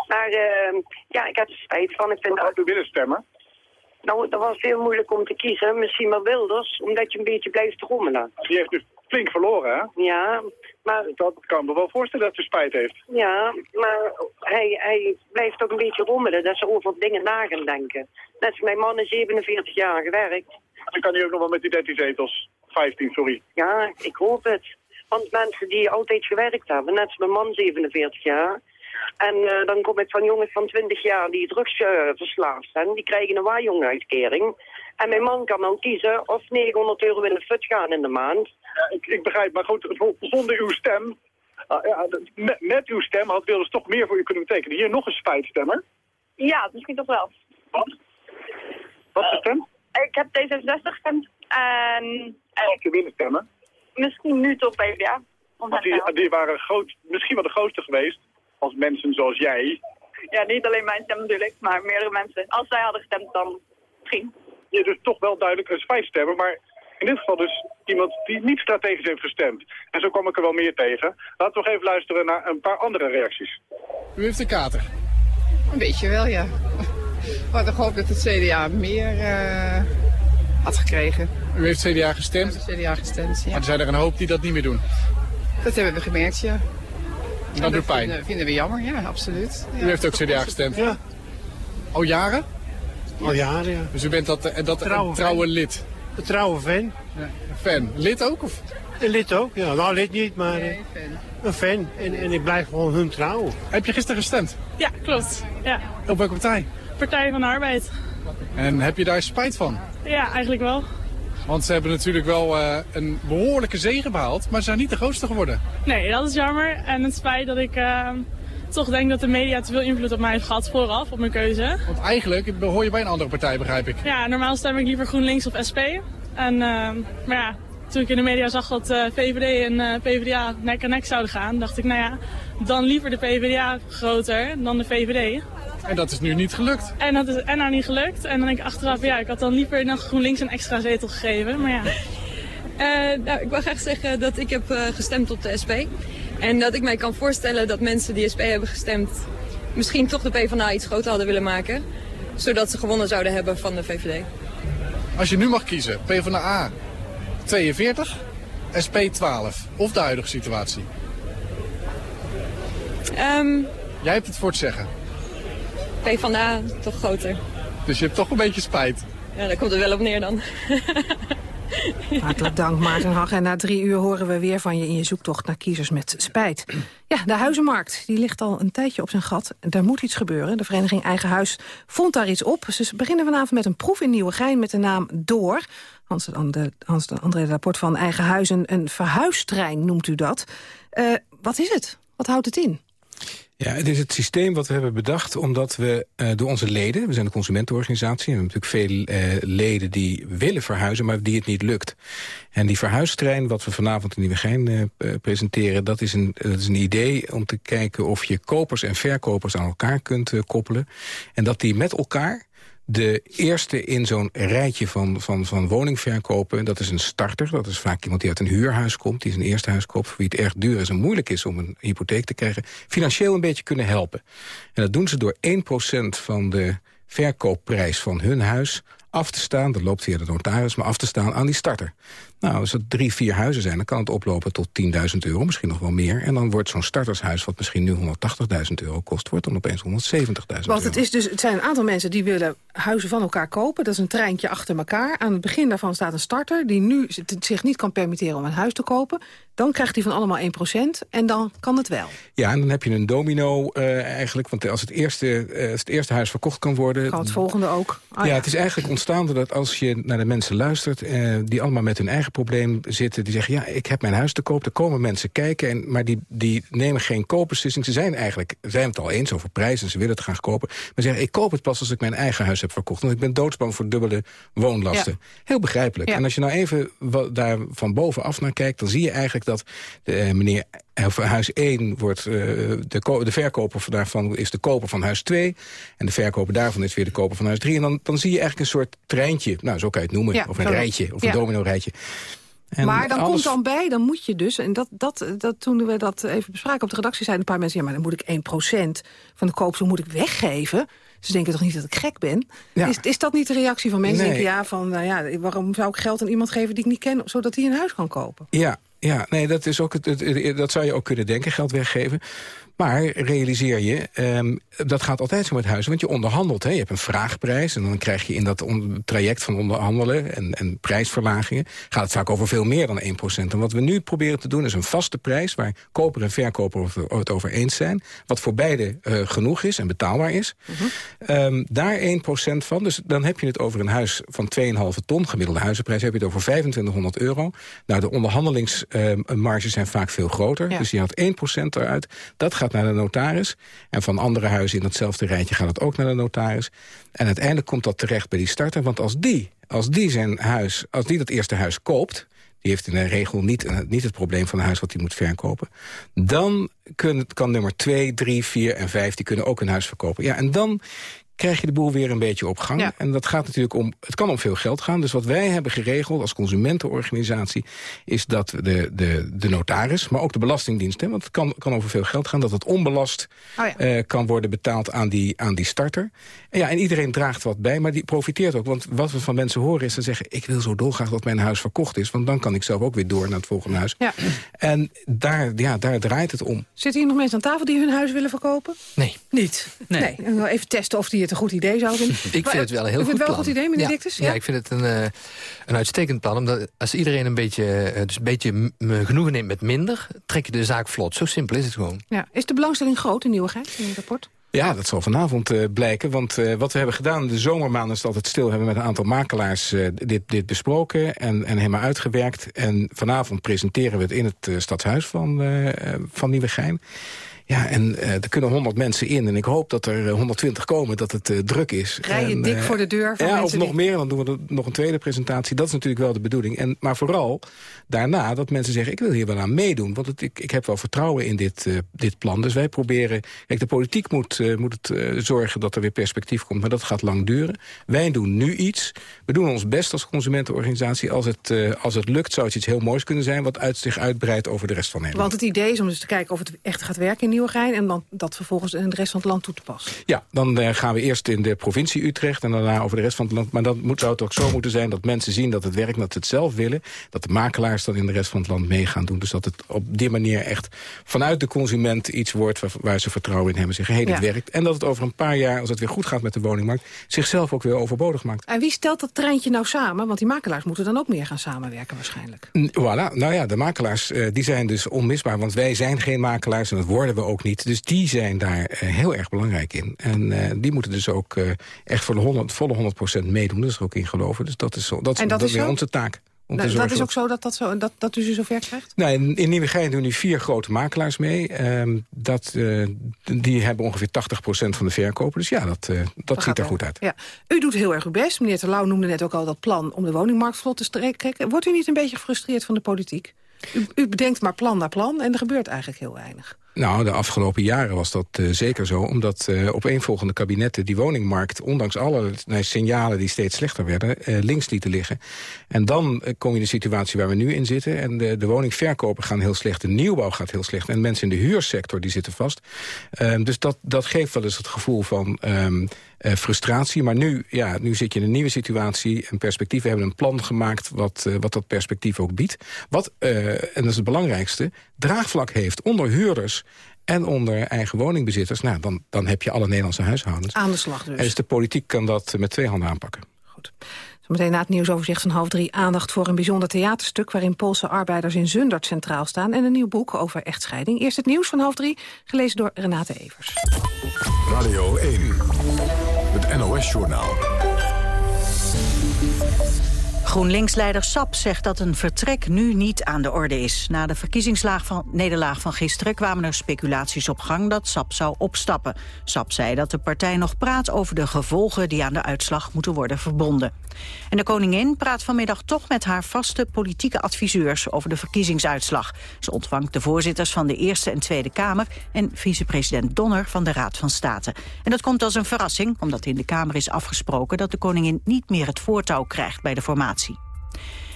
Maar uh, ja, ik heb er spijt van. Ik vind Wat u willen stemmen? Nou, dat was heel moeilijk om te kiezen. Misschien wel Wilders, omdat je een beetje blijft rommelen. Die heeft dus flink verloren, hè? Ja, maar... Dat kan me wel voorstellen dat u spijt heeft. Ja, maar hij, hij blijft ook een beetje rommelen. Dat ze over dingen na gaan denken. Net als mijn man is 47 jaar gewerkt. Dan kan hij ook nog wel met die 13 zetels. 15, sorry. Ja, ik hoop het. Want mensen die altijd gewerkt hebben, net als mijn man 47 jaar. En uh, dan kom ik van jongens van 20 jaar die drugsverslaafd uh, zijn. Die krijgen een waaijong-uitkering. En mijn man kan dan kiezen of 900 euro in de fut gaan in de maand. Ja, ik, ik begrijp, maar goed, zonder uw stem... Uh, ja, met, met, uw stem had Wilders toch meer voor u kunnen betekenen. Hier nog een spijtstemmer. Ja, misschien toch wel. Wat? Wat is de stem? Ik heb D66 gestemd. En... Had je willen stemmen? misschien nu toch PvdA. Want die, die waren groot, misschien wel de grootste geweest als mensen zoals jij. Ja, niet alleen mijn stem natuurlijk, maar meerdere mensen. Als zij hadden gestemd, dan misschien. Je dus toch wel duidelijk een spijtstemmer, maar In dit geval dus iemand die niet strategisch heeft gestemd. En zo kwam ik er wel meer tegen. Laten we nog even luisteren naar een paar andere reacties. U heeft een kater. Een beetje wel, ja. We hadden gehoopt dat het CDA meer uh, had gekregen. U heeft CDA gestemd? Ja, CDA gestemd, ja. Maar er zijn er een hoop die dat niet meer doen? Dat hebben we gemerkt, ja. Dat, dat doet pijn? Vinden, vinden, we jammer, ja, absoluut. Ja, u heeft ook CDA gestemd? Ja. Al jaren? Al jaren, ja. Dus u bent dat, dat trouwe, een trouwe lid? Een trouwe fan. Ja. Fan. Lid ook? Of? Een lid ook, ja. Nou, lid niet, maar nee, fan. een fan. En, en ik blijf gewoon hun trouwen. Heb je gisteren gestemd? Ja, klopt. Ja. Op welke partij? Partij van de Arbeid. En heb je daar spijt van? Ja, eigenlijk wel. Want ze hebben natuurlijk wel uh, een behoorlijke zege behaald, maar ze zijn niet de grootste geworden. Nee, dat is jammer. En het spijt dat ik uh, toch denk dat de media te veel invloed op mij heeft gehad vooraf, op mijn keuze. Want eigenlijk hoor je bij een andere partij, begrijp ik. Ja, normaal stem ik liever GroenLinks of SP. En, uh, maar ja, toen ik in de media zag dat VVD en PvdA nek aan nek zouden gaan, dacht ik, nou ja, dan liever de PvdA groter dan de VVD. En dat is nu niet gelukt. En dat is en nou niet gelukt. En dan denk ik achteraf, ja, ik had dan liever nog GroenLinks een extra zetel gegeven. Maar ja. Uh, nou, ik wil graag zeggen dat ik heb uh, gestemd op de SP. En dat ik mij kan voorstellen dat mensen die SP hebben gestemd... misschien toch de PvdA iets groter hadden willen maken. Zodat ze gewonnen zouden hebben van de VVD. Als je nu mag kiezen, PvdA 42, SP 12 of de huidige situatie? Um, Jij hebt het voor het zeggen. PvdA toch groter. Dus je hebt toch een beetje spijt? Ja, daar komt er wel op neer dan. Hartelijk dank, Maarten Hag. En na drie uur horen we weer van je in je zoektocht naar kiezers met spijt. Ja, de huizenmarkt die ligt al een tijdje op zijn gat. Daar moet iets gebeuren. De vereniging Eigen Huis vond daar iets op. Ze beginnen vanavond met een proef in Nieuwegein met de naam Door. Hans, de, Hans de André Rapport van Eigen Huis, een, een verhuistrein noemt u dat. Uh, wat is het? Wat houdt het in? Ja, het is het systeem wat we hebben bedacht omdat we uh, door onze leden... we zijn een consumentenorganisatie... we hebben natuurlijk veel uh, leden die willen verhuizen, maar die het niet lukt. En die verhuistrein, wat we vanavond in Nieuwegein uh, presenteren... Dat is, een, dat is een idee om te kijken of je kopers en verkopers aan elkaar kunt koppelen. En dat die met elkaar de eerste in zo'n rijtje van, van, van woningverkopen, dat is een starter. Dat is vaak iemand die uit een huurhuis komt, die zijn eerste huis koopt... voor wie het erg duur is en moeilijk is om een hypotheek te krijgen... financieel een beetje kunnen helpen. En dat doen ze door 1% van de verkoopprijs van hun huis af te staan, dat loopt via de notaris, maar af te staan aan die starter. Nou, als het drie, vier huizen zijn, dan kan het oplopen tot 10.000 euro, misschien nog wel meer. En dan wordt zo'n startershuis, wat misschien nu 180.000 euro kost, wordt dan opeens 170.000 euro. Want het, is dus, het zijn een aantal mensen die willen huizen van elkaar kopen. Dat is een treintje achter elkaar. Aan het begin daarvan staat een starter die nu zich niet kan permitteren om een huis te kopen. Dan krijgt hij van allemaal 1% en dan kan het wel. Ja, en dan heb je een domino uh, eigenlijk. Want als het, eerste, uh, als het eerste huis verkocht kan worden... Kan het volgende ook. Oh, ja, ja, het is eigenlijk ontstaan dat als je naar de mensen luistert... Uh, die allemaal met hun eigen probleem zitten. Die zeggen, ja, ik heb mijn huis te koop. Er komen mensen kijken, en, maar die, die nemen geen koopbeslissing. Ze zijn eigenlijk zijn het al eens over prijs en ze willen het graag kopen. Maar zeggen, ik koop het pas als ik mijn eigen huis heb verkocht. Want ik ben doodsbang voor dubbele woonlasten. Heel begrijpelijk. En als je nou even wat, daar van bovenaf naar kijkt... dan zie je eigenlijk dat de, uh, meneer huis 1 wordt, uh, de, de verkoper daarvan is de koper van huis 2. En de verkoper daarvan is weer de koper van huis 3. En dan, dan zie je eigenlijk een soort treintje, nou zo kan je het noemen. Ja, of een rijtje, of een ja. domino-rijtje. En maar dan alles... komt dan bij, dan moet je dus... en dat, dat, dat, toen we dat even bespraken op de redactie... zeiden een paar mensen... ja, maar dan moet ik 1% van de koopsom moet ik weggeven. Ze denken toch niet dat ik gek ben? Ja. Is, is dat niet de reactie van mensen? Nee. Denken, ja, van, nou ja, waarom zou ik geld aan iemand geven die ik niet ken... zodat hij een huis kan kopen? Ja, ja, nee, dat, is ook het, dat zou je ook kunnen denken, geld weggeven. Maar realiseer je, um, dat gaat altijd zo met huizen. Want je onderhandelt, hè? je hebt een vraagprijs... en dan krijg je in dat traject van onderhandelen en, en prijsverlagingen... gaat het vaak over veel meer dan 1%. En wat we nu proberen te doen is een vaste prijs... waar koper en verkoper het over eens zijn. Wat voor beide uh, genoeg is en betaalbaar is. Uh -huh. um, daar 1% van. Dus dan heb je het over een huis van 2,5 ton. Gemiddelde huizenprijs heb je het over 2500 euro. Nou, de onderhandelingsmarges uh, zijn vaak veel groter. Ja. Dus je haalt 1% eruit. Dat gaat naar de notaris. En van andere huizen in datzelfde rijtje gaat het ook naar de notaris. En uiteindelijk komt dat terecht bij die starter. Want als die, als die zijn huis, als die dat eerste huis koopt... die heeft in de regel niet, niet het probleem van een huis wat hij moet verkopen... dan kun, kan nummer 2, 3, 4 en 5, die kunnen ook een huis verkopen. Ja, en dan krijg je de boel weer een beetje op gang. Ja. En dat gaat natuurlijk om, het kan om veel geld gaan. Dus wat wij hebben geregeld als consumentenorganisatie... is dat de, de, de notaris, maar ook de belastingdienst... Hè, want het kan, kan over veel geld gaan, dat het onbelast Oh ja. eh, kan worden betaald aan die, aan die starter. En, ja, en iedereen draagt wat bij, maar die profiteert ook. Want wat we van mensen horen is, ze zeggen... ik wil zo dolgraag dat mijn huis verkocht is... want dan kan ik zelf ook weer door naar het volgende huis. Ja. En daar, ja, daar draait het om. Zitten hier nog mensen aan tafel die hun huis willen verkopen? Nee. Niet? Nee. En wel even testen of die het een goed idee zou vinden. Ik vind het wel een heel goed het wel plan. een goed idee, meneer ja. Dictus? Ja? ik vind het een, eh, een uitstekend plan. Omdat als iedereen een beetje, eh, dus een beetje genoegen neemt met minder... trek je de zaak vlot. Zo simpel is het gewoon. Ja. Is de belangstelling groot in Nieuwigheid, in het rapport? Ja, dat zal vanavond eh, blijken. Want eh, wat we hebben gedaan de zomermaanden is altijd stil. Hebben we met een aantal makelaars eh, dit, dit besproken en, en helemaal uitgewerkt. En vanavond presenteren we het in het stadshuis van, van Nieuwegein. Ja, en eh, er kunnen 100 mensen in. En ik hoop dat er eh, 120 komen, dat het eh, druk is. Rij je En, dik eh, voor de deur van ja, of nog die- meer, dan doen we nog een tweede presentatie. Dat is natuurlijk wel de bedoeling. En, maar vooral daarna dat mensen zeggen, ik wil hier wel aan meedoen. Want het, ik, ik heb wel vertrouwen in dit, eh, dit plan. Dus wij proberen... Kijk, de politiek moet, eh, moet het eh, zorgen dat er weer perspectief komt. Maar dat gaat lang duren. Wij doen nu iets. We doen ons best als consumentenorganisatie. Als het, eh, als het lukt, zou het iets heel moois kunnen zijn... wat uit zich uitbreidt over de rest van Nederland. Want het idee is om dus te kijken of het echt gaat werken in Nieuwegein... en dan dat vervolgens in de rest van het land toe te passen. Ja, dan eh, gaan we eerst in de provincie Utrecht en daarna over de rest van het land. Maar dan moet, zou het ook zo moeten zijn dat mensen zien dat het werkt, dat ze het zelf willen. Dat de makelaars dan in de rest van het land mee gaan doen. Dus dat het op die manier echt vanuit de consument iets wordt waar, waar ze vertrouwen in hebben. Zeggen, hé, hey, dit Ja. werkt. En dat het over een paar jaar, als het weer goed gaat met de woningmarkt, zichzelf ook weer overbodig maakt. En wie stelt dat treintje nou samen? Want die makelaars moeten dan ook meer gaan samenwerken waarschijnlijk. N- Voilà, nou ja, de makelaars eh, die zijn dus onmisbaar. Want wij zijn geen makelaars en dat worden we ook niet. Dus die zijn daar eh, heel erg belangrijk in. En eh, die moeten dus ook eh, echt voor de 100, volle 100% meedoen. Dat is er ook in geloven. Dus dat is, zo, dat, En dat dat is weer onze taak. Om Nou, dat is ook zo dat, dat, zo, dat, dat u ze zover krijgt? Nou, in, in Nieuwegein doen nu vier grote makelaars mee. Ehm, dat, die hebben ongeveer 80% van de verkopen. Dus ja, dat, dat ziet er goed uit. Ja. U doet heel erg uw best. Meneer Terlouw noemde net ook al dat plan om de woningmarkt vlot te trekken. Wordt u niet een beetje gefrustreerd van de politiek? U, u bedenkt maar plan na plan en er gebeurt eigenlijk heel weinig. Nou, de afgelopen jaren was dat eh, zeker zo. Omdat eh opeenvolgende kabinetten die woningmarkt... ondanks alle nou, signalen die steeds slechter werden... eh, links lieten liggen. En dan kom je in de situatie waar we nu in zitten. En de, de woningverkopen gaan heel slecht. De nieuwbouw gaat heel slecht. En mensen in de huursector die zitten vast. Ehm, dus dat, dat geeft wel eens het gevoel van... eh, frustratie. Maar nu, ja, nu zit je in een nieuwe situatie en perspectief. We hebben een plan gemaakt wat, wat dat perspectief ook biedt. Wat, eh, en dat is het belangrijkste, draagvlak heeft onder huurders en onder eigen woningbezitters. Nou, dan, dan heb je alle Nederlandse huishoudens. Aan de slag dus. En dus de politiek kan dat met twee handen aanpakken. Zometeen na het nieuwsoverzicht van half drie aandacht voor een bijzonder theaterstuk... waarin Poolse arbeiders in Zundert centraal staan... en een nieuw boek over echtscheiding. Eerst het nieuws van half drie, gelezen door Renate Evers. Radio 1, het NOS-journaal. GroenLinks-leider Sap zegt dat een vertrek nu niet aan de orde is. Na de verkiezingsnederlaag van gisteren kwamen er speculaties op gang dat Sap zou opstappen. Sap zei dat de partij nog praat over de gevolgen die aan de uitslag moeten worden verbonden. En de koningin praat vanmiddag toch met haar vaste politieke adviseurs over de verkiezingsuitslag. Ze ontvangt de voorzitters van de Eerste en Tweede Kamer en vicepresident Donner van de Raad van State. En dat komt als een verrassing, omdat in de Kamer is afgesproken dat de koningin niet meer het voortouw krijgt bij de formatie.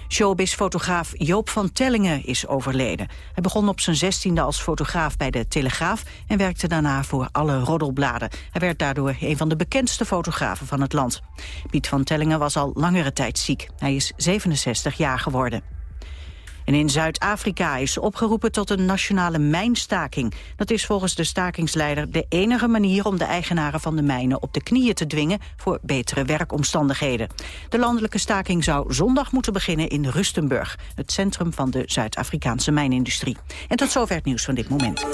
Showbiz-fotograaf Joop van Tellingen is overleden. Hij begon op zijn zestiende als fotograaf bij de Telegraaf... en werkte daarna voor alle roddelbladen. Hij werd daardoor een van de bekendste fotografen van het land. Piet van Tellingen was al langere tijd ziek. Hij is 67 jaar geworden. En in Zuid-Afrika is opgeroepen tot een nationale mijnstaking. Dat is volgens de stakingsleider de enige manier om de eigenaren van de mijnen op de knieën te dwingen voor betere werkomstandigheden. De landelijke staking zou zondag moeten beginnen in Rustenburg, het centrum van de Zuid-Afrikaanse mijnindustrie. En tot zover het nieuws van dit moment.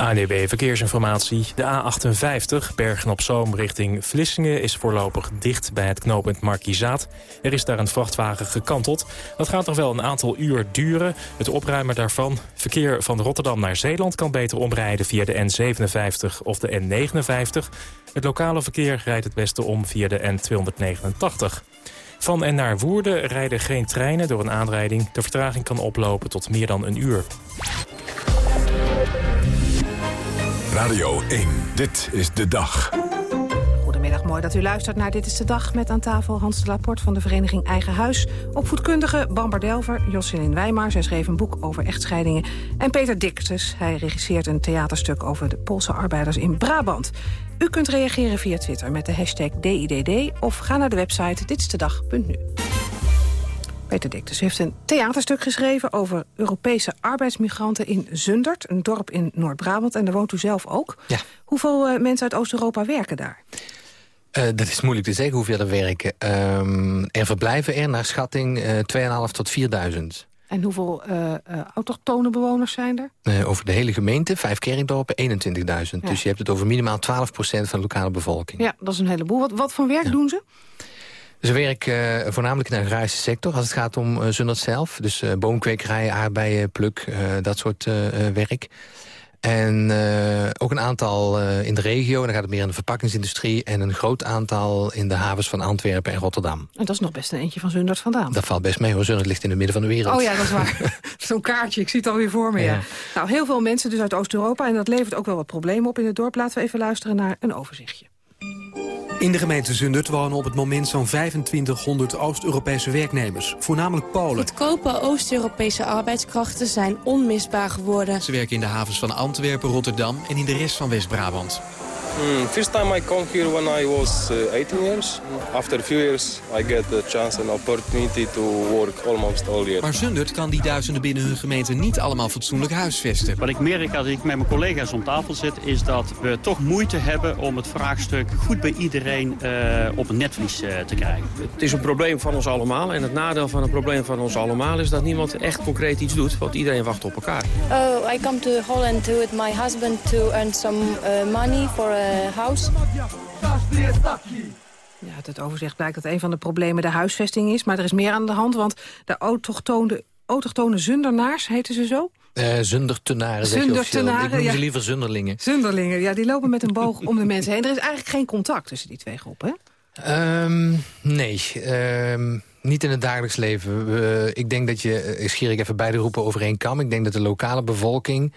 ANDB E Verkeersinformatie. De A58 Bergen-op-Zoom richting Vlissingen is voorlopig dicht bij het knooppunt Markizaat. Er is daar een vrachtwagen gekanteld. Dat gaat nog wel een aantal uur duren. Het opruimen daarvan. Verkeer van Rotterdam naar Zeeland kan beter omrijden via de N57 of de N59. Het lokale verkeer rijdt het beste om via de N289. Van en naar Woerden rijden geen treinen door een aanrijding. De vertraging kan oplopen tot meer dan een uur. Radio 1, dit is de dag. mooi dat u luistert naar Dit is de Dag... met aan tafel Hans de Laporte van de vereniging Eigen Huis... opvoedkundige Bamber Delver, Jocelyn Wijmar... zij schreef een boek over echtscheidingen... en Peter Dictus, hij regisseert een theaterstuk... over de Poolse arbeiders in Brabant. U kunt reageren via Twitter met de hashtag DIDD... of ga naar de website ditstedag.nu. Peter Dictus heeft een theaterstuk geschreven over Europese arbeidsmigranten in Zundert, een dorp in Noord-Brabant. En daar woont u zelf ook. Ja. Hoeveel uh, mensen uit Oost-Europa werken daar? Uh, dat is moeilijk te zeggen hoeveel er werken. Um, er verblijven er naar schatting uh, 2.500 tot 4.000. En hoeveel autochtone bewoners zijn er? over de hele gemeente, vijf kerkdorpen, 21.000. Ja. Dus je hebt het over minimaal 12% van de lokale bevolking. Ja, dat is een heleboel. Wat, wat voor werk ja. doen ze? Ze werken uh, voornamelijk in de agrarische sector als het gaat om uh, Zundert zelf. Dus uh, boomkwekerij, aardbeien, pluk, dat soort werk. En ook een aantal in de regio, dan gaat het meer in de verpakkingsindustrie... en een groot aantal in de havens van Antwerpen en Rotterdam. En dat is nog best een eentje van Zundert vandaan. Dat valt best mee, hoor. Zundert ligt in het midden van de wereld. Oh ja, dat is waar. Zo'n kaartje, ik zie het alweer voor me, ja. ja. Nou, heel veel mensen dus uit Oost-Europa... en dat levert ook wel wat problemen op in het dorp. Laten we even luisteren naar een overzichtje. In de gemeente Zundert wonen op het moment zo'n 2500 Oost-Europese werknemers, voornamelijk Polen. Goedkope Oost-Europese arbeidskrachten zijn onmisbaar geworden. Ze werken in de havens van Antwerpen, Rotterdam en in de rest van West-Brabant. Mm, first time I come here when I was uh, 18 years. After a few years I get the chance and opportunity to work almost all year. Maar Zundert kan die duizenden binnen hun gemeente niet allemaal fatsoenlijk huisvesten. Wat ik merk als ik met mijn collega's om tafel zit... is dat we toch moeite hebben om het vraagstuk goed bij iedereen uh, op een netvlies uh, te krijgen. Het is een probleem van ons allemaal. En het nadeel van een probleem van ons allemaal is dat niemand echt concreet iets doet. Want iedereen wacht op elkaar. Oh, I come to Holland with my husband to earn some uh, money for a house. Ja, uit het overzicht blijkt dat een van de problemen de huisvesting is. Maar er is meer aan de hand, want de autochtone, autochtone zundernaars, heten ze zo? Uh, zundertenaren, Zundertenaren, Ik noem ja. ze liever zunderlingen. Zunderlingen, ja, die lopen met een boog om de mensen heen. Er is eigenlijk geen contact tussen die twee groepen, hè? Um, nee, um, niet in het dagelijks leven. Uh, ik denk dat je, ik schier ik even beide roepen over één kam. Ik denk dat de lokale bevolking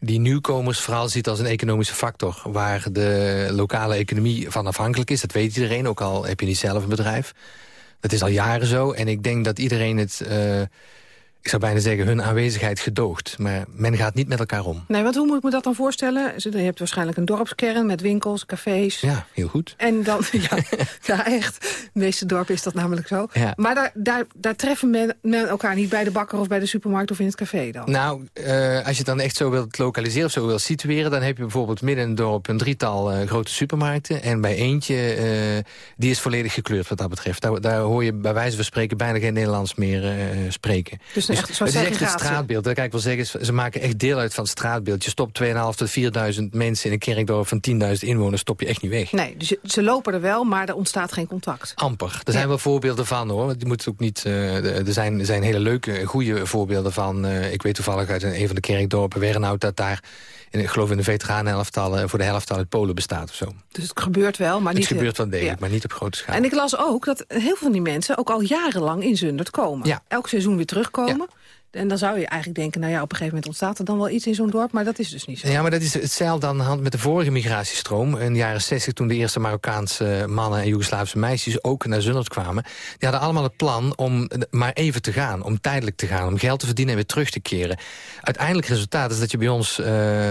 die nieuwkomers vooral ziet als een economische factor... waar de lokale economie van afhankelijk is. Dat weet iedereen, ook al heb je niet zelf een bedrijf. Dat is al jaren zo. En ik denk dat iedereen het... Uh, ik zou bijna zeggen, hun aanwezigheid gedoogt. Maar men gaat niet met elkaar om. Nee, want hoe moet ik me dat dan voorstellen? Je hebt waarschijnlijk een dorpskern met winkels, cafés. Ja, heel goed. En dan, ja, ja echt. In de meeste dorpen is dat namelijk zo. Ja. Maar daar, daar, daar treffen men, men, elkaar niet bij de bakker of bij de supermarkt of in het café dan? Nou, uh, als je het dan echt zo wilt lokaliseren of zo wilt situeren... dan heb je bijvoorbeeld midden in het dorp een drietal uh, grote supermarkten. En bij eentje, uh, die is volledig gekleurd wat dat betreft. Daar, daar hoor je bij wijze van spreken bijna geen Nederlands meer spreken. Dus echt het is echt een straatbeeld. Dat kan ik wel zeggen. Ze maken echt deel uit van het straatbeeld. Je stopt 2.500 tot 4.000 mensen in een kerkdorp van 10.000 inwoners... stop je echt niet weg. Nee, dus ze lopen er wel, maar er ontstaat geen contact. Amper. Er zijn wel voorbeelden van, hoor. Die moet ook niet, uh, er, zijn, er zijn hele leuke, goede voorbeelden van. Uh, ik weet toevallig uit een van de kerkdorpen, Wernhout... dat daar, in, ik geloof in de veteranenhelftal... Uh, voor de helft uit Polen bestaat of zo. Dus het gebeurt wel, maar het niet... Het gebeurt wel degelijk, ja. maar niet op grote schaal. En ik las ook dat heel veel van die mensen ook al jarenlang in Zundert komen. Ja. Elk seizoen weer terugkomen. Alabama. En dan zou je eigenlijk denken, nou ja, op een gegeven moment ontstaat er dan wel iets in zo'n dorp, maar dat is dus niet zo. Ja, maar dat is hetzelfde aan de hand met de vorige migratiestroom. In de jaren 60, toen de eerste Marokkaanse mannen en Joegoslavische meisjes ook naar Zundert kwamen. Die hadden allemaal het plan om maar even te gaan, om tijdelijk te gaan, om geld te verdienen en weer terug te keren. Uiteindelijk resultaat is dat je bij ons uh,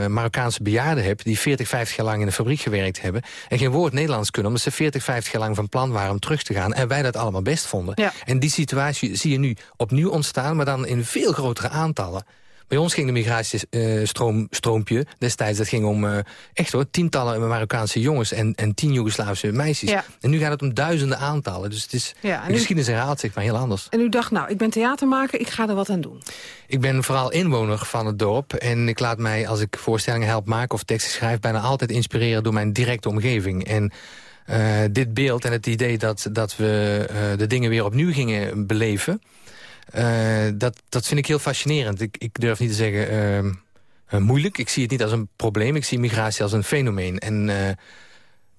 Marokkaanse bejaarden hebt die 40, 50 jaar lang in een fabriek gewerkt hebben en geen woord Nederlands kunnen, omdat ze 40, 50 jaar lang van plan waren om terug te gaan en wij dat allemaal best vonden. Ja. En die situatie zie je nu opnieuw ontstaan, maar dan in veel grotere aantallen. Bij ons ging de migratiestroompje uh, destijds, dat ging om uh, echt hoor, tientallen Marokkaanse jongens en, en tien Joegoslavische meisjes. Ja. En nu gaat het om duizenden aantallen. Dus het is, ja, de geschiedenis herhaalt zich maar heel anders. En u dacht, nou, ik ben theatermaker, ik ga er wat aan doen. Ik ben vooral inwoner van het dorp. En ik laat mij, als ik voorstellingen help maken of teksten schrijf... bijna altijd inspireren door mijn directe omgeving. En uh, dit beeld en het idee dat, dat we de dingen weer opnieuw gingen beleven... Uh, dat, dat vind ik heel fascinerend. Ik, ik durf niet te zeggen uh, uh, moeilijk. Ik zie het niet als een probleem. Ik zie migratie als een fenomeen. En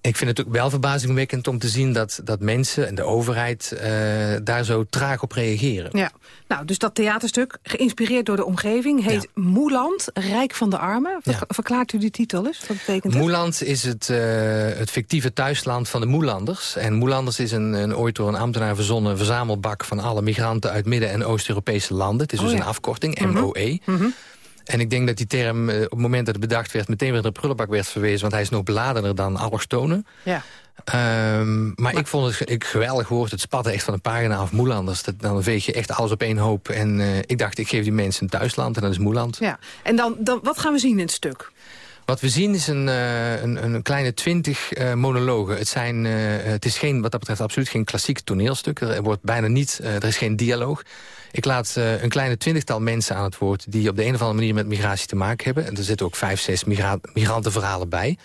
ik vind het ook wel verbazingwekkend om te zien dat, dat mensen en de overheid uh, daar zo traag op reageren. Ja, nou, dus dat theaterstuk, geïnspireerd door de omgeving, heet ja. Moeland, Rijk van de Armen. Ver ja. Verklaart u die titel eens? Wat betekent het? Moeland is het, uh, het fictieve thuisland van de Moelanders. En Moelanders is een, een ooit door een ambtenaar verzonnen verzamelbak van alle migranten uit Midden- en Oost-Europese landen. Het is Oh dus een afkorting, MOE. Mm -hmm. En ik denk dat die term uh, op het moment dat het bedacht werd... meteen weer naar de prullenbak werd verwezen. Want hij is nog beladener dan allochtonen. Ja. Um, maar, maar, ik vond het ik, geweldig woord. Het spatte echt van een pagina af Moelanders. Dat, dan veeg je echt alles op één hoop. En uh, ik dacht, ik geef die mensen een thuisland. En dat is Moeland. Ja. En dan, dan, wat gaan we zien in het stuk? Wat we zien is een, uh, een, een, kleine twintig uh, monologen. Het, zijn, uh, het is geen, wat dat betreft absoluut geen klassiek toneelstuk. Er wordt bijna niet, er is geen dialoog. Ik laat een kleine twintigtal mensen aan het woord... die op de een of andere manier met migratie te maken hebben. En er zitten ook vijf, zes migra migrantenverhalen bij.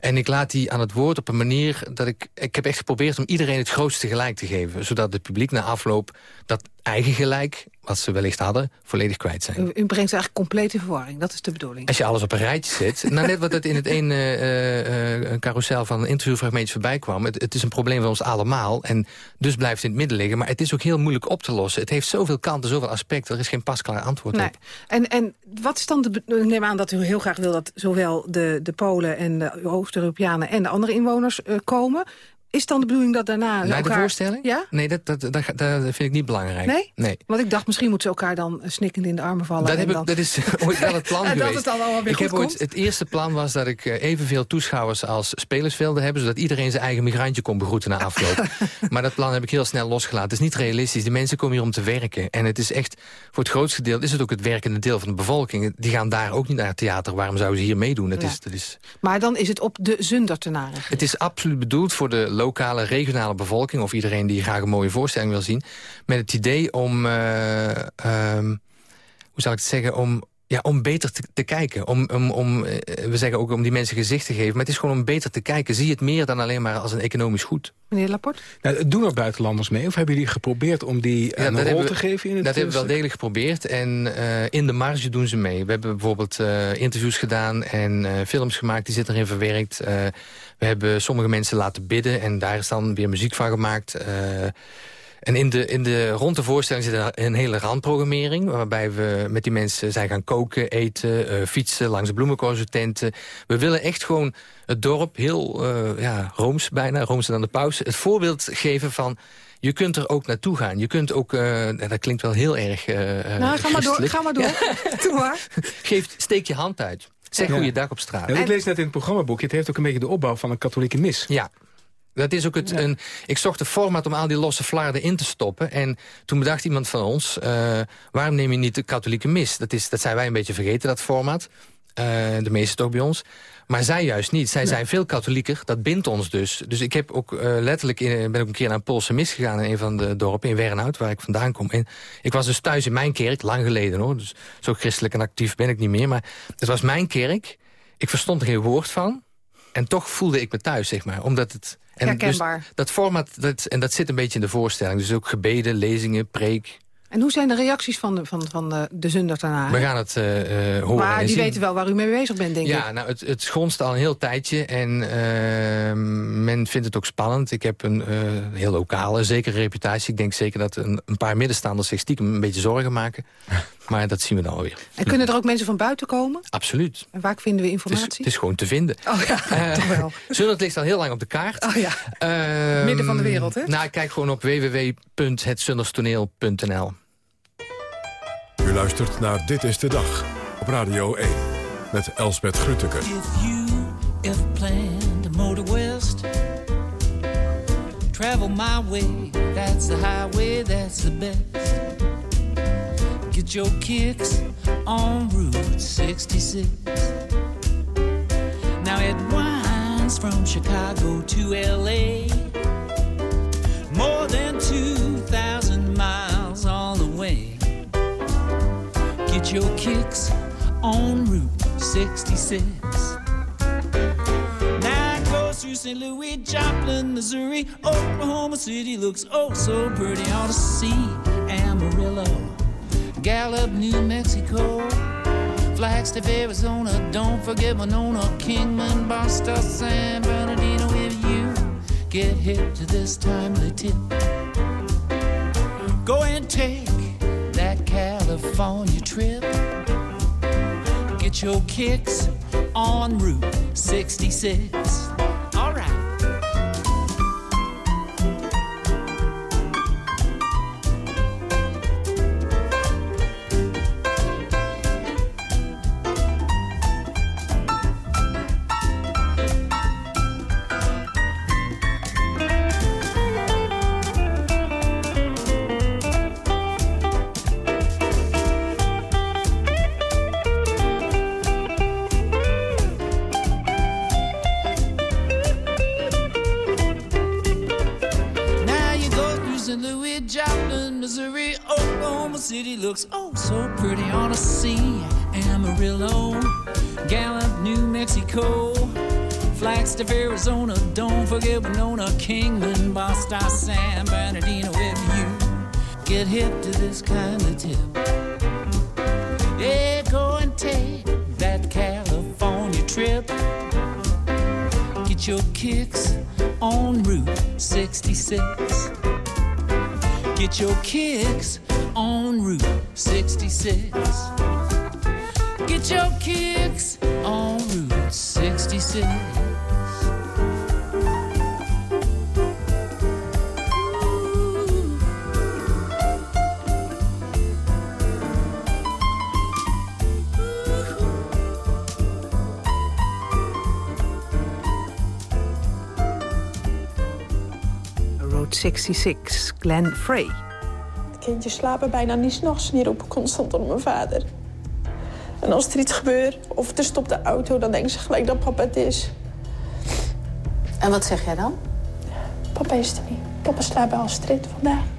En ik laat die aan het woord op een manier dat ik... Ik heb echt geprobeerd om iedereen het grootste gelijk te geven. Zodat het publiek na afloop dat eigen gelijk, wat ze wellicht hadden, volledig kwijt zijn. U, u brengt eigenlijk complete verwarring, dat is de bedoeling. Als je alles op een rijtje zet. nou, net wat het in het ene uh, uh, carousel van interviewfragmentjes voorbij kwam. Het, het, is een probleem van ons allemaal. En dus blijft het in het midden liggen. Maar het is ook heel moeilijk op te lossen. Het heeft zoveel kanten, zoveel aspecten. Er is geen pasklaar antwoord nee. op. En, en wat is dan de... Ik neem aan dat u heel graag wil dat zowel de, de Polen en de Oost-Europeanen... en de andere inwoners uh, komen. Is dan de bedoeling dat daarna... Naar elkaar... de voorstelling? Ja? Nee, dat, dat, dat, dat, vind ik niet belangrijk. Nee? nee? Want ik dacht, misschien moeten ze elkaar dan snikkend in de armen vallen. Dat, en heb dan... ik, dat is ooit wel het plan en geweest. dat het dan allemaal weer ik goed heb ooit, het eerste plan was dat ik evenveel toeschouwers als spelers wilde hebben... zodat iedereen zijn eigen migrantje kon begroeten na afloop. maar dat plan heb ik heel snel losgelaten. Het is niet realistisch. De mensen komen hier om te werken. En het is echt, voor het grootste deel is het ook het werkende deel van de bevolking. Die gaan daar ook niet naar het theater. Waarom zouden ze hier meedoen? Het Ja. is, dat is, Maar dan is het op de Zundertenaren. het is absoluut bedoeld voor de lokale, regionale bevolking... of iedereen die graag een mooie voorstelling wil zien... met het idee om, uh, um, hoe zal ik het zeggen... om, ja, om beter te, te kijken. Om, om, om, uh, we zeggen ook om die mensen gezicht te geven. Maar het is gewoon om beter te kijken. Zie het meer dan alleen maar als een economisch goed. Meneer Laporte? Nou, doen er buitenlanders mee? Of hebben jullie geprobeerd om die ja, een rol we, te geven in het Dat hebben we wel degelijk geprobeerd. En uh, in de marge doen ze mee. We hebben bijvoorbeeld uh, interviews gedaan en uh, films gemaakt. Die zitten erin verwerkt. we hebben sommige mensen laten bidden. En daar is dan weer muziek van gemaakt. En in de, in de, rond de voorstelling zit een, een hele randprogrammering... waarbij we met die mensen zijn gaan koken, eten, uh, fietsen... langs de bloemencorso-tenten. We willen echt gewoon het dorp heel uh, ja, rooms bijna, roomser dan de pauze... het voorbeeld geven van... Je kunt er ook naartoe gaan. Je kunt ook, uh, dat klinkt wel heel erg uh, Nou, ga maar door, ga maar door. Ja. Doe maar. Geef, steek je hand uit. Zeg ja. goeiedag op straat. Ja, ik lees net in het programmaboekje, het heeft ook een beetje de opbouw van een katholieke mis. Ja, dat is ook het, ja. een, ik zocht een format om al die losse flarden in te stoppen. En toen bedacht iemand van ons... Uh, waarom neem je niet de katholieke mis? Dat, is, dat zijn wij een beetje vergeten, dat format. Uh, de meeste toch bij ons. Maar zij juist niet. Zij nee. zijn veel katholieker. Dat bindt ons dus. Dus ik heb ook uh, letterlijk in, ben ook een keer naar een Poolse mis gegaan... in een van de dorpen, in Wernhout, waar ik vandaan kom. En ik was dus thuis in mijn kerk, lang geleden hoor. Dus zo christelijk en actief ben ik niet meer. Maar het was mijn kerk. Ik verstond er geen woord van. En toch voelde ik me thuis, zeg maar. Omdat het... En Herkenbaar. Dus dat format, dat, en dat zit een beetje in de voorstelling. Dus ook gebeden, lezingen, preek. En hoe zijn de reacties van de, van, van de, de Zundertana? We gaan het uh, horen Maar die zien. weten wel waar u mee bezig bent, denk ja, ik. Ja, nou, het, het schonst al een heel tijdje. En uh, men vindt het ook spannend. Ik heb een uh, heel lokale, zekere reputatie. Ik denk zeker dat een, een paar middenstaanders zich stiekem een beetje zorgen maken. Maar dat zien we dan alweer. En kunnen er ook mensen van buiten komen? Absoluut. En waar vinden we informatie? Het is, het is gewoon te vinden. Oh ja, toch wel. Zundert ligt al heel lang op de kaart. Oh ja, uh, midden van de wereld, hè? Nou, kijk gewoon op www.hetzunderstoneel.nl. U luistert naar Dit is de Dag op Radio 1 met Elsbeth Grütke. If you ever plan to motor west Travel my way, that's the highway, that's the best Get your kicks on Route 66 Now it winds from Chicago to L.A. More than 2,000 miles all the way. Get your kicks on Route 66 Now it goes through St. Louis, Joplin, Missouri Oklahoma City. Looks oh so pretty. Ought to see Amarillo Gallup, New Mexico Flagstaff, Arizona. Don't forget Winona, Kingman, Boston, San Bernardino. If you get hip to this timely tip, go and take that California trip. Get your kicks on Route 66. Get hip to this kind of tip, yeah, go and take that California trip. Get your kicks on Route 66. Get your kicks on Route 66. Get your kicks on Route 66. 66, Glenn Frey. Kindjes slapen bijna niet s'nachts. Die roepen constant om mijn vader. En als er iets gebeurt of er stopt de auto... dan denken ze gelijk dat papa het is. En wat zeg jij dan? Papa is er niet. Papa slaapt bij Astrid vandaag.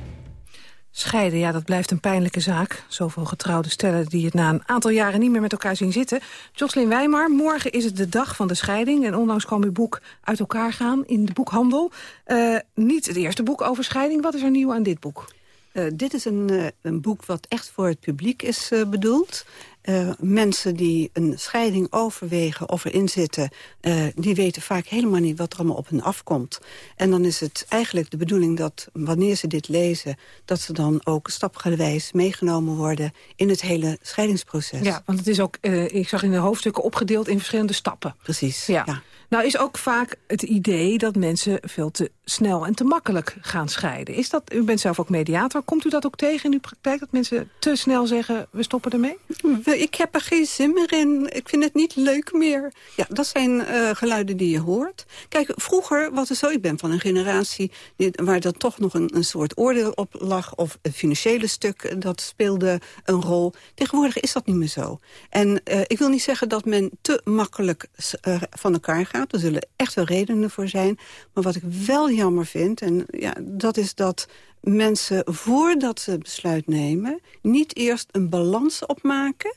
Scheiden, ja, dat blijft een pijnlijke zaak. Zoveel getrouwde stellen die het na een aantal jaren niet meer met elkaar zien zitten. Jocelyn Wijmar, morgen is het de dag van de scheiding. En onlangs kwam uw boek uit elkaar gaan in de boekhandel. Eh, niet het eerste boek over scheiding. Wat is er nieuw aan dit boek? Eh, dit is een, eh, een boek wat echt voor het publiek is bedoeld. Eh, mensen die een scheiding overwegen of erin zitten... eh, die weten vaak helemaal niet wat er allemaal op hen afkomt. En dan is het eigenlijk de bedoeling dat wanneer ze dit lezen... dat ze dan ook stapgewijs meegenomen worden in het hele scheidingsproces. Ja, want het is ook, eh, ik zag in de hoofdstukken opgedeeld in verschillende stappen. Precies, ja. ja. Nou is ook vaak het idee dat mensen veel te snel en te makkelijk gaan scheiden. Is dat, u bent zelf ook mediator. Komt u dat ook tegen in uw praktijk? Dat mensen te snel zeggen, we stoppen ermee? Ik heb er geen zin meer in. Ik vind het niet leuk meer. Ja, dat zijn eh, geluiden die je hoort. Kijk, vroeger was het zo, ik ben van een generatie... Waar dan toch nog een, een soort oordeel op lag... of het financiële stuk, dat speelde een rol. Tegenwoordig is dat niet meer zo. En eh, ik wil niet zeggen dat men te makkelijk eh, van elkaar gaat. Er zullen echt wel redenen voor zijn. Maar wat ik wel jammer vind, en ja, dat is dat mensen voordat ze besluit nemen... niet eerst een balans opmaken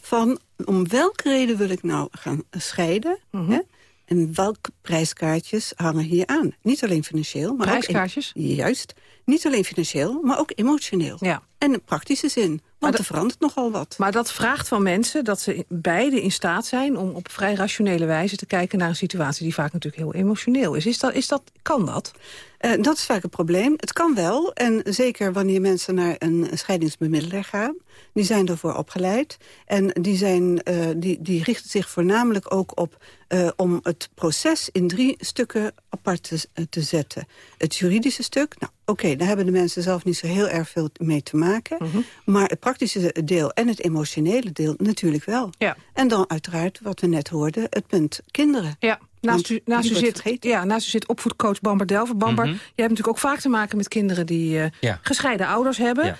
van om welke reden wil ik nou gaan scheiden... hè? En welke prijskaartjes hangen hier aan? Niet alleen financieel, maar Prijskaartjes? ook... in- juist. Niet alleen financieel, maar ook emotioneel. Ja. En in praktische zin. Want er verandert nogal wat. Maar dat vraagt van mensen dat ze beide in staat zijn... om op vrij rationele wijze te kijken naar een situatie... die vaak natuurlijk heel emotioneel is. is, dat, is dat, kan dat? Eh, dat is vaak een probleem. Het kan wel. En zeker wanneer mensen naar een scheidingsbemiddelaar gaan. Die zijn daarvoor opgeleid. En die, zijn, eh, die, die richten zich voornamelijk ook op... eh, om het proces in drie stukken apart te, eh, te zetten. Het juridische stuk, nou oké, daar hebben de mensen zelf niet zo heel erg veel mee te maken. Maar het praktische deel en het emotionele deel natuurlijk wel. Ja. En dan uiteraard, wat we net hoorden, het punt kinderen. Ja. Naast u, naast, zit, ja, naast u zit opvoedcoach Bamber Delver. Bamber, Mhm. jij hebt natuurlijk ook vaak te maken met kinderen die eh, Ja. gescheiden ouders hebben. Ja,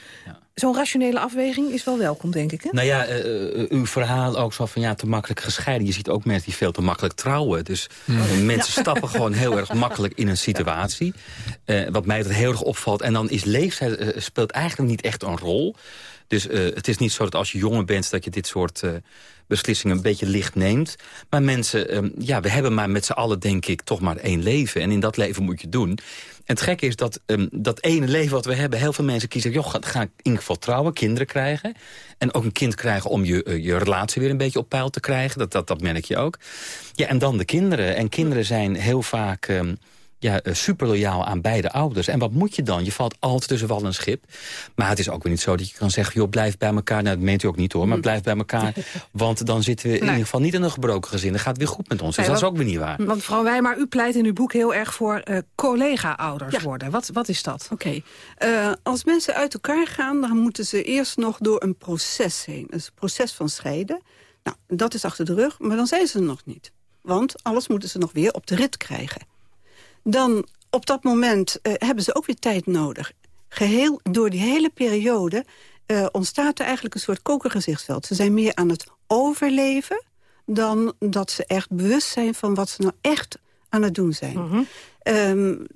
Zo'n rationele afweging is wel welkom, denk ik. Hè? Nou ja, eh, eh, uw verhaal ook zo van ja, te makkelijk gescheiden. Je ziet ook mensen die veel te makkelijk trouwen. Dus eh, mensen stappen gewoon heel erg makkelijk in een situatie. Eh, wat mij er heel erg opvalt. En dan is leeftijd speelt eigenlijk niet echt een rol. Dus uh, het is niet zo dat als je jonger bent... dat je dit soort uh, beslissingen een beetje licht neemt. Maar mensen, um, ja, we hebben maar met z'n allen, denk ik, toch maar één leven. En in dat leven moet je doen. En het gekke is dat um, dat ene leven wat we hebben... heel veel mensen kiezen, joh, ga, ga in ieder geval trouwen, kinderen krijgen. En ook een kind krijgen om je, uh, je relatie weer een beetje op peil te krijgen. Dat, dat, dat merk je ook. Ja, en dan de kinderen. En kinderen zijn heel vaak... Um, ja, super loyaal aan beide ouders. En wat moet je dan? Je valt altijd tussen wal en schip. Maar het is ook weer niet zo dat je kan zeggen... joh, blijf bij elkaar. Nou, dat meent u ook niet hoor, maar blijf bij elkaar. Want dan zitten we in nee. ieder geval niet in een gebroken gezin. Dan gaat het weer goed met ons. Dus dat is ook weer niet waar. Want mevrouw Wijmar, u pleit in uw boek heel erg voor uh, collega-ouders ja. worden. Wat, wat is dat? Oké. Okay. Uh, als mensen uit elkaar gaan, dan moeten ze eerst nog door een proces heen. Een proces van scheiden. Nou, dat is achter de rug, maar dan zijn ze er nog niet. Want alles moeten ze nog weer op de rit krijgen dan op dat moment uh, hebben ze ook weer tijd nodig. Geheel door die hele periode uh, ontstaat er eigenlijk een soort kokergezichtsveld. Ze zijn meer aan het overleven dan dat ze echt bewust zijn van wat ze nou echt aan het doen zijn. -hmm. um,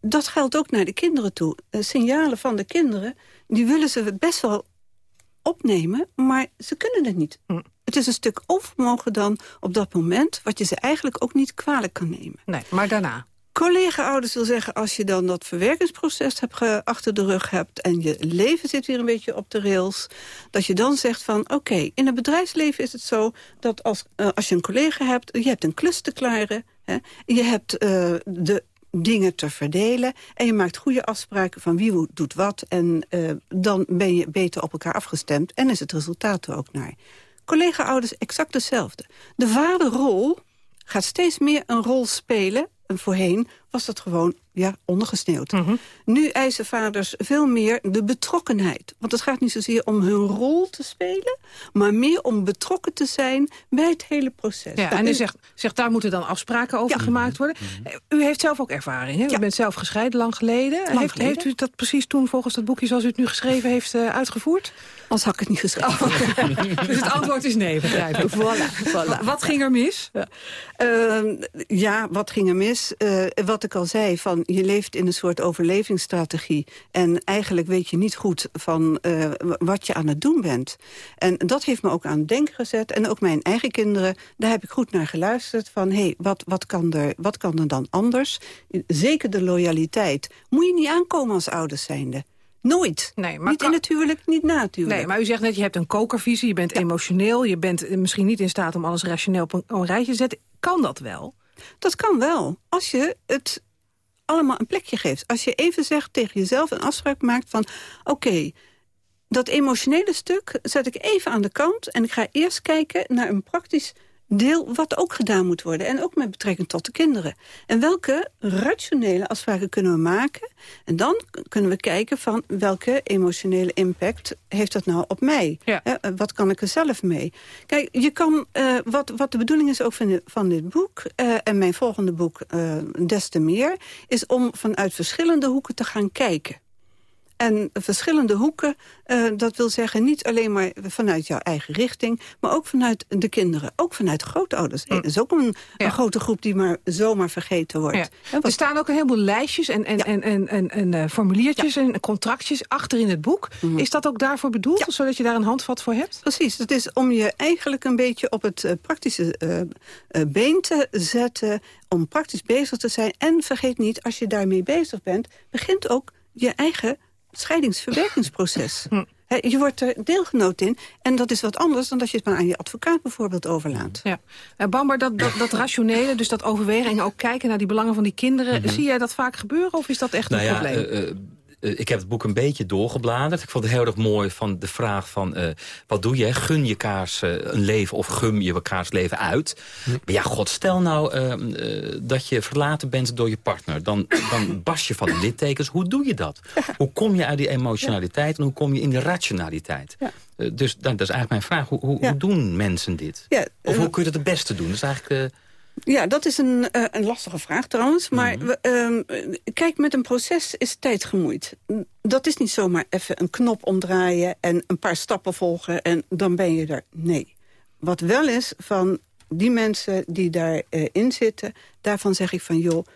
dat geldt ook naar de kinderen toe. Uh, signalen van de kinderen, die willen ze best wel opnemen, maar ze kunnen het niet. Mm. Het is een stuk onvermogen dan op dat moment... wat je ze eigenlijk ook niet kwalijk kan nemen. Nee, maar daarna? Collega-ouders wil zeggen, als je dan dat verwerkingsproces hebt achter de rug hebt... en je leven zit weer een beetje op de rails... dat je dan zegt van, oké, in het bedrijfsleven is het zo... dat als, uh, als je een collega hebt, je hebt een klus te klaren... Hè, je hebt uh, de dingen te verdelen... en je maakt goede afspraken van wie doet wat... en uh, dan ben je beter op elkaar afgestemd en is het resultaat er ook naar. Collega-ouders exact hetzelfde. De vaderrol gaat steeds meer een rol spelen en voorheen was dat gewoon ja, ondergesneeuwd. Mm -hmm. Nu eisen vaders veel meer de betrokkenheid. Want het gaat niet zozeer om hun rol te spelen... maar meer om betrokken te zijn bij het hele proces. Ja, en u zegt, zegt, daar moeten dan afspraken over ja. gemaakt worden. Mm -hmm. U heeft zelf ook ervaring, hè? U ja. bent zelf gescheiden, lang geleden. Lang heeft, geleden. heeft u dat precies toen volgens dat boekje zoals u het nu geschreven heeft uh, uitgevoerd? Anders had ik het niet geschreven. Oh, dus het antwoord is nee, begrijp ik. voilà, voilà. Wat ging er mis? Ja, uh, ja wat ging er mis? Uh, wat ik al zei, van je leeft in een soort overlevingsstrategie. En eigenlijk weet je niet goed van uh, wat je aan het doen bent. En dat heeft me ook aan het denken gezet. En ook mijn eigen kinderen, daar heb ik goed naar geluisterd. Van hé, hey, wat, wat, kan er, wat kan er dan anders? Zeker de loyaliteit. Moet je niet aankomen als ouders zijnde. Nooit. Nee, maar niet kan... in natuurlijk, niet natuurlijk. Nee, maar u zegt net, je hebt een kokervisie, je bent ja. emotioneel... je bent misschien niet in staat om alles rationeel op een, op een rijtje te zetten. Kan dat wel? Dat kan wel, als je het allemaal een plekje geeft. Als je even zegt tegen jezelf een afspraak maakt van... oké, dat emotionele stuk zet ik even aan de kant... en ik ga eerst kijken naar een praktisch deel wat ook gedaan moet worden. En ook met betrekking tot de kinderen. En welke rationele afspraken kunnen we maken? En dan kunnen we kijken van welke emotionele impact heeft dat nou op mij? Ja. Eh, wat kan ik er zelf mee? Kijk, je kan, uh, wat, wat de bedoeling is ook van, de, van dit boek... Uh, en mijn volgende boek uh, des te meer... is om vanuit verschillende hoeken te gaan kijken. En verschillende hoeken, uh, dat wil zeggen niet alleen maar vanuit jouw eigen richting... maar ook vanuit de kinderen, ook vanuit grootouders. Mm. Dat is ook een, ja. een, grote groep die maar zomaar vergeten wordt. Ja. Er staan ook een heleboel lijstjes en, en, en, en, en, en uh, formuliertjes en contractjes achter in het boek. Mm. Is dat ook daarvoor bedoeld, zodat je daar een handvat voor hebt? Precies, het is om je eigenlijk een beetje op het uh, praktische been te zetten... om praktisch bezig te zijn. En vergeet niet, als je daarmee bezig bent... begint ook je eigen scheidingsverwerkingsproces. Hm. He, je wordt er deelgenoot in. En dat is wat anders dan dat je het maar aan je advocaat bijvoorbeeld overlaat. Ja. Uh, Bamber, dat, dat, dat rationele, dus dat overwegen en ook kijken naar die belangen van die kinderen. Mm -hmm. Zie jij dat vaak gebeuren of is dat echt nou een ja, probleem? Uh, uh, ik heb het boek een beetje doorgebladerd. Ik vond het heel erg mooi van de vraag van... Uh, wat doe je? Gun je kaars uh, een leven of gum je kaars leven uit? Hm. Maar ja, god, stel nou uh, dat je verlaten bent door je partner. Dan, dan bas je van de littekens. Hoe doe je dat? Hoe kom je uit die emotionaliteit en hoe kom je in de rationaliteit? Ja. dus dat, dat, is eigenlijk mijn vraag. Hoe, hoe, hoe doen mensen dit? of hoe kun je het het beste doen? Dat is eigenlijk... Ja, dat is een, uh, een lastige vraag trouwens. Maar mm -hmm. uh, kijk, met een proces is tijd gemoeid. Dat is niet zomaar even een knop omdraaien... en een paar stappen volgen en dan ben je er. Nee. Wat wel is van die mensen die daarin uh, zitten... daarvan zeg ik van, joh,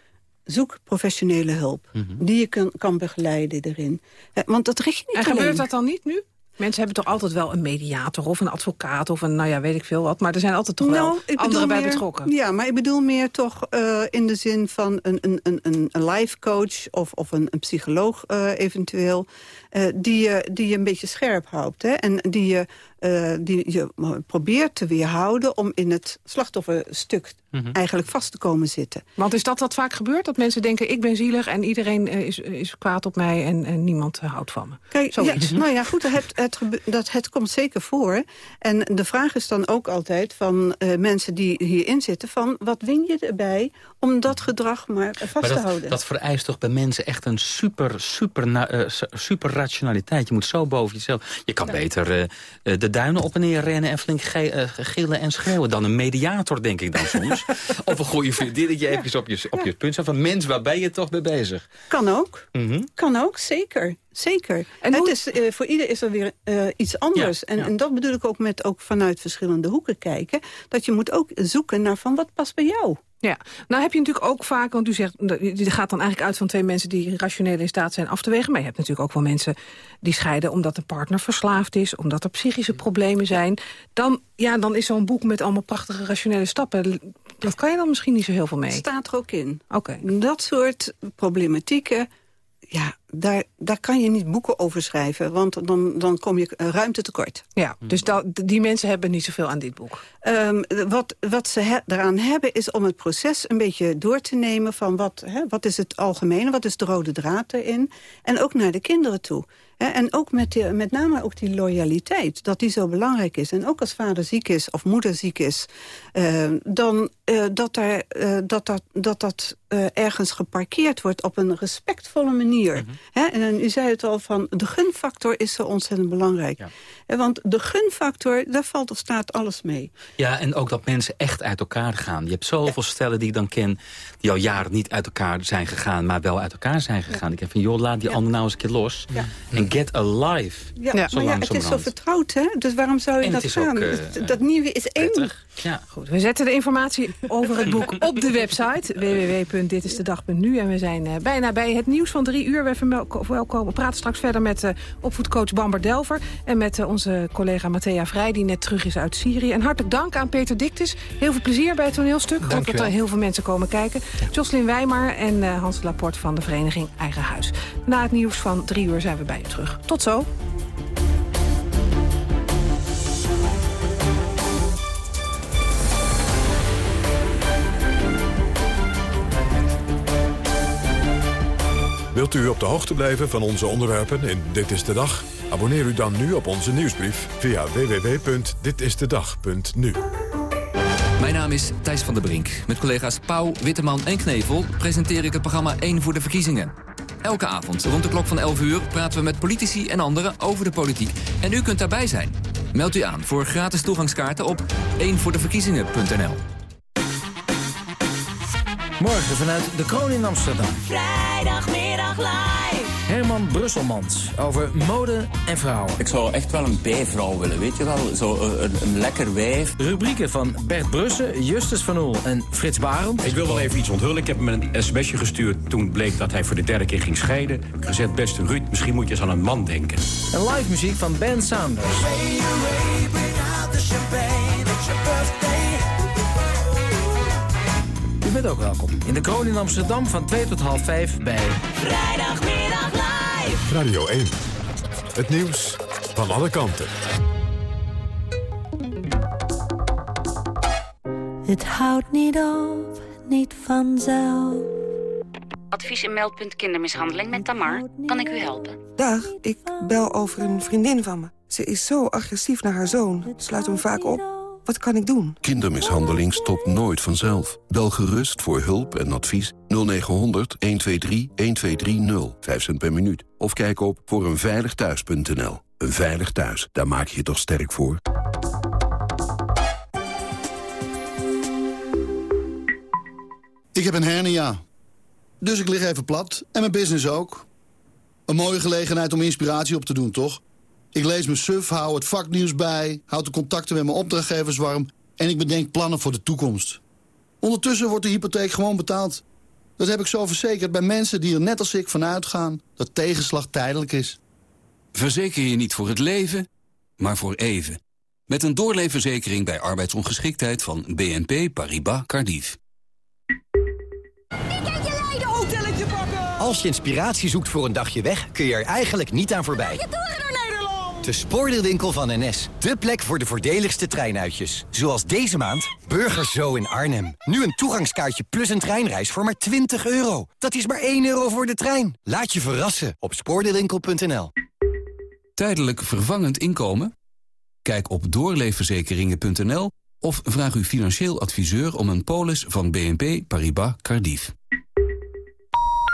zoek professionele hulp. Mm -hmm. Die je kan, kan begeleiden erin. want dat richt je niet En alleen. gebeurt dat dan niet nu? Mensen hebben toch altijd wel een mediator of een advocaat of een, nou ja, weet ik veel wat. Maar er zijn altijd toch Nou, wel bedoel anderen bij meer- betrokken. Ja, maar ik bedoel meer toch eh, in de zin van een, een, een, een een life coach of, of een, een psycholoog eh, eventueel. eh, die, je, die je een beetje scherp houdt. Hè? En die je, eh, die je probeert te weerhouden om in het slachtofferstuk Mhm. eigenlijk vast te komen zitten. Want is dat wat vaak gebeurt? Dat mensen denken, ik ben zielig en iedereen eh, is, is kwaad op mij en, en niemand eh, houdt van me. Kijk, ja, nou ja, goed, het, het, dat, het komt zeker voor. En de vraag is dan ook altijd van eh, mensen die hierin zitten... van wat win je erbij om dat gedrag maar vast Maar te houden? dat vereist toch bij mensen echt een super, super, super rationaliteit. Je moet zo boven jezelf... Je kan beter eh, eh, de duinen op en neer rennen en flink ge- eh, gillen en schreeuwen... dan een mediator, denk ik dan soms. of een goede vriendin dat je even op je, op je punt staat van... mens, waar ben je toch mee bezig? Kan ook. Mhm. Kan ook, zeker. Zeker. En het is, eh, voor ieder is er weer eh, iets anders. Ja, en, ja. en dat bedoel ik ook met ook vanuit verschillende hoeken kijken. Dat je moet ook zoeken naar van wat past bij jou. Ja, nou heb je natuurlijk ook vaak, want u zegt, je gaat dan eigenlijk uit van twee mensen die rationeel in staat zijn af te wegen. Maar je hebt natuurlijk ook wel mensen die scheiden omdat de partner verslaafd is, omdat er psychische problemen zijn. Dan, ja, dan is zo'n boek met allemaal prachtige rationele stappen, dat kan je dan misschien niet zo heel veel mee. staat er ook in. Oké. Dat soort problematieken, ja, daar, daar kan je niet boeken over schrijven. Want dan, dan kom je ruimte tekort. Ja, dus dat, die mensen hebben niet zoveel aan dit boek. Ehm, wat, wat ze he- eraan hebben is om het proces een beetje door te nemen... van wat, hè, wat is het algemene, wat is de rode draad erin... en ook naar de kinderen toe. Hè, en ook met, die- met name ook die loyaliteit, dat die zo belangrijk is. En ook als vader ziek is of moeder ziek is... eh, dan eh, dat, daar, eh, dat dat, dat, dat eh, ergens geparkeerd wordt op een respectvolle manier. Hè, en u zei het al, van de gunfactor is zo ontzettend belangrijk. Want de gunfactor, daar valt of staat alles mee. Ja, en ook dat mensen echt uit elkaar gaan. Je hebt zoveel stellen die ik dan ken... die al jaren niet uit elkaar zijn gegaan... maar wel uit elkaar zijn gegaan. Ik heb van, joh, laat die ander nou eens een keer los. En get alive. Ja, maar ja, het is zo vertrouwd, hè? Dus waarom zou je En dat gaan? ook, Dat- nieuwe is één. Ja. Goed, we zetten de informatie over het boek op de website www.ditistedag.nu. En we zijn eh, bijna bij het nieuws van drie uur. We verwelkomen, we praten straks verder met eh, opvoedcoach Bamber Delver... en met eh, onze collega Matthea Vrij, die net terug is uit Syrië. En hartelijk dank aan Peter Dictus. Heel veel plezier bij het toneelstuk. Ik hoop dat er heel veel mensen komen kijken. Jocelyn Wijmar en eh, Hans Laporte van de vereniging Eigen Huis. Na het nieuws van drie uur zijn we bij u terug. Tot zo. Wilt u op de hoogte blijven van onze onderwerpen in Dit is de Dag? Abonneer u dan nu op onze nieuwsbrief via www.ditistedag.nu. Mijn naam is Thijs van der Brink. Met collega's Pauw, Witteman en Knevel presenteer ik het programma 1 voor de verkiezingen. Elke avond rond de klok van 11 uur praten we met politici en anderen over de politiek. En u kunt daarbij zijn. Meld u aan voor gratis toegangskaarten op 1voordeverkiezingen.nl. Morgen vanuit de Kroon in Amsterdam. Vrijdagmiddag. Herman Brusselmans over mode en vrouwen. Ik zou echt wel een bijvrouw willen, weet je wel? Zo eh, een, een lekker wijf. Rubrieken van Bert Brussen, Justus van Oel en Frits Barend. Ik wil wel even iets onthullen. Ik heb hem een sms'je gestuurd toen bleek dat hij voor de derde keer ging scheiden. Ik heb gezegd, beste Ruud, misschien moet je eens aan een man denken. En live muziek van Ben Saunders. U bent ook welkom. In de Kroon in Amsterdam van 2 tot half 5 bij... Vrijdagmiddag live. Radio 1. Het nieuws van alle kanten. Het houdt niet op, niet vanzelf. Advies en meldpunt kindermishandeling met Tamar. Kan ik u helpen? Dag, ik bel over een vriendin van me. Ze is zo agressief naar haar zoon. Sluit hem vaak op. Wat kan ik doen? Kindermishandeling stopt nooit vanzelf. Bel gerust voor hulp en advies 0900 123 1230. 5 cent per minuut. Of kijk op voor eenveiligthuis.nl. Een veilig thuis, daar maak je je toch sterk voor? Ik heb een hernia. Dus ik lig even plat. En mijn business ook. Een mooie gelegenheid om inspiratie op te doen, toch? Ik lees mijn suf, hou het vaknieuws bij... houd de contacten met mijn opdrachtgevers warm... en ik bedenk plannen voor de toekomst. Ondertussen wordt de hypotheek gewoon betaald. Dat heb ik zo verzekerd bij mensen die er net als ik van uitgaan... dat tegenslag tijdelijk is. Verzeker je niet voor het leven, maar voor even. Met een doorleefverzekering bij arbeidsongeschiktheid van BNP Paribas Cardiff. Als je inspiratie zoekt voor een dagje weg, kun je er eigenlijk niet aan voorbij. De spoordeelwinkel van NS. De plek voor de voordeligste treinuitjes. Zoals deze maand Burgers Zo in Arnhem. Nu een toegangskaartje plus een treinreis voor maar 20 euro. Dat is maar 1 euro voor de trein. Laat je verrassen op spoordeelwinkel.nl. Tijdelijk vervangend inkomen? Kijk op doorleefverzekeringen.nl of vraag uw financieel adviseur om een polis van BNP Paribas Cardiff.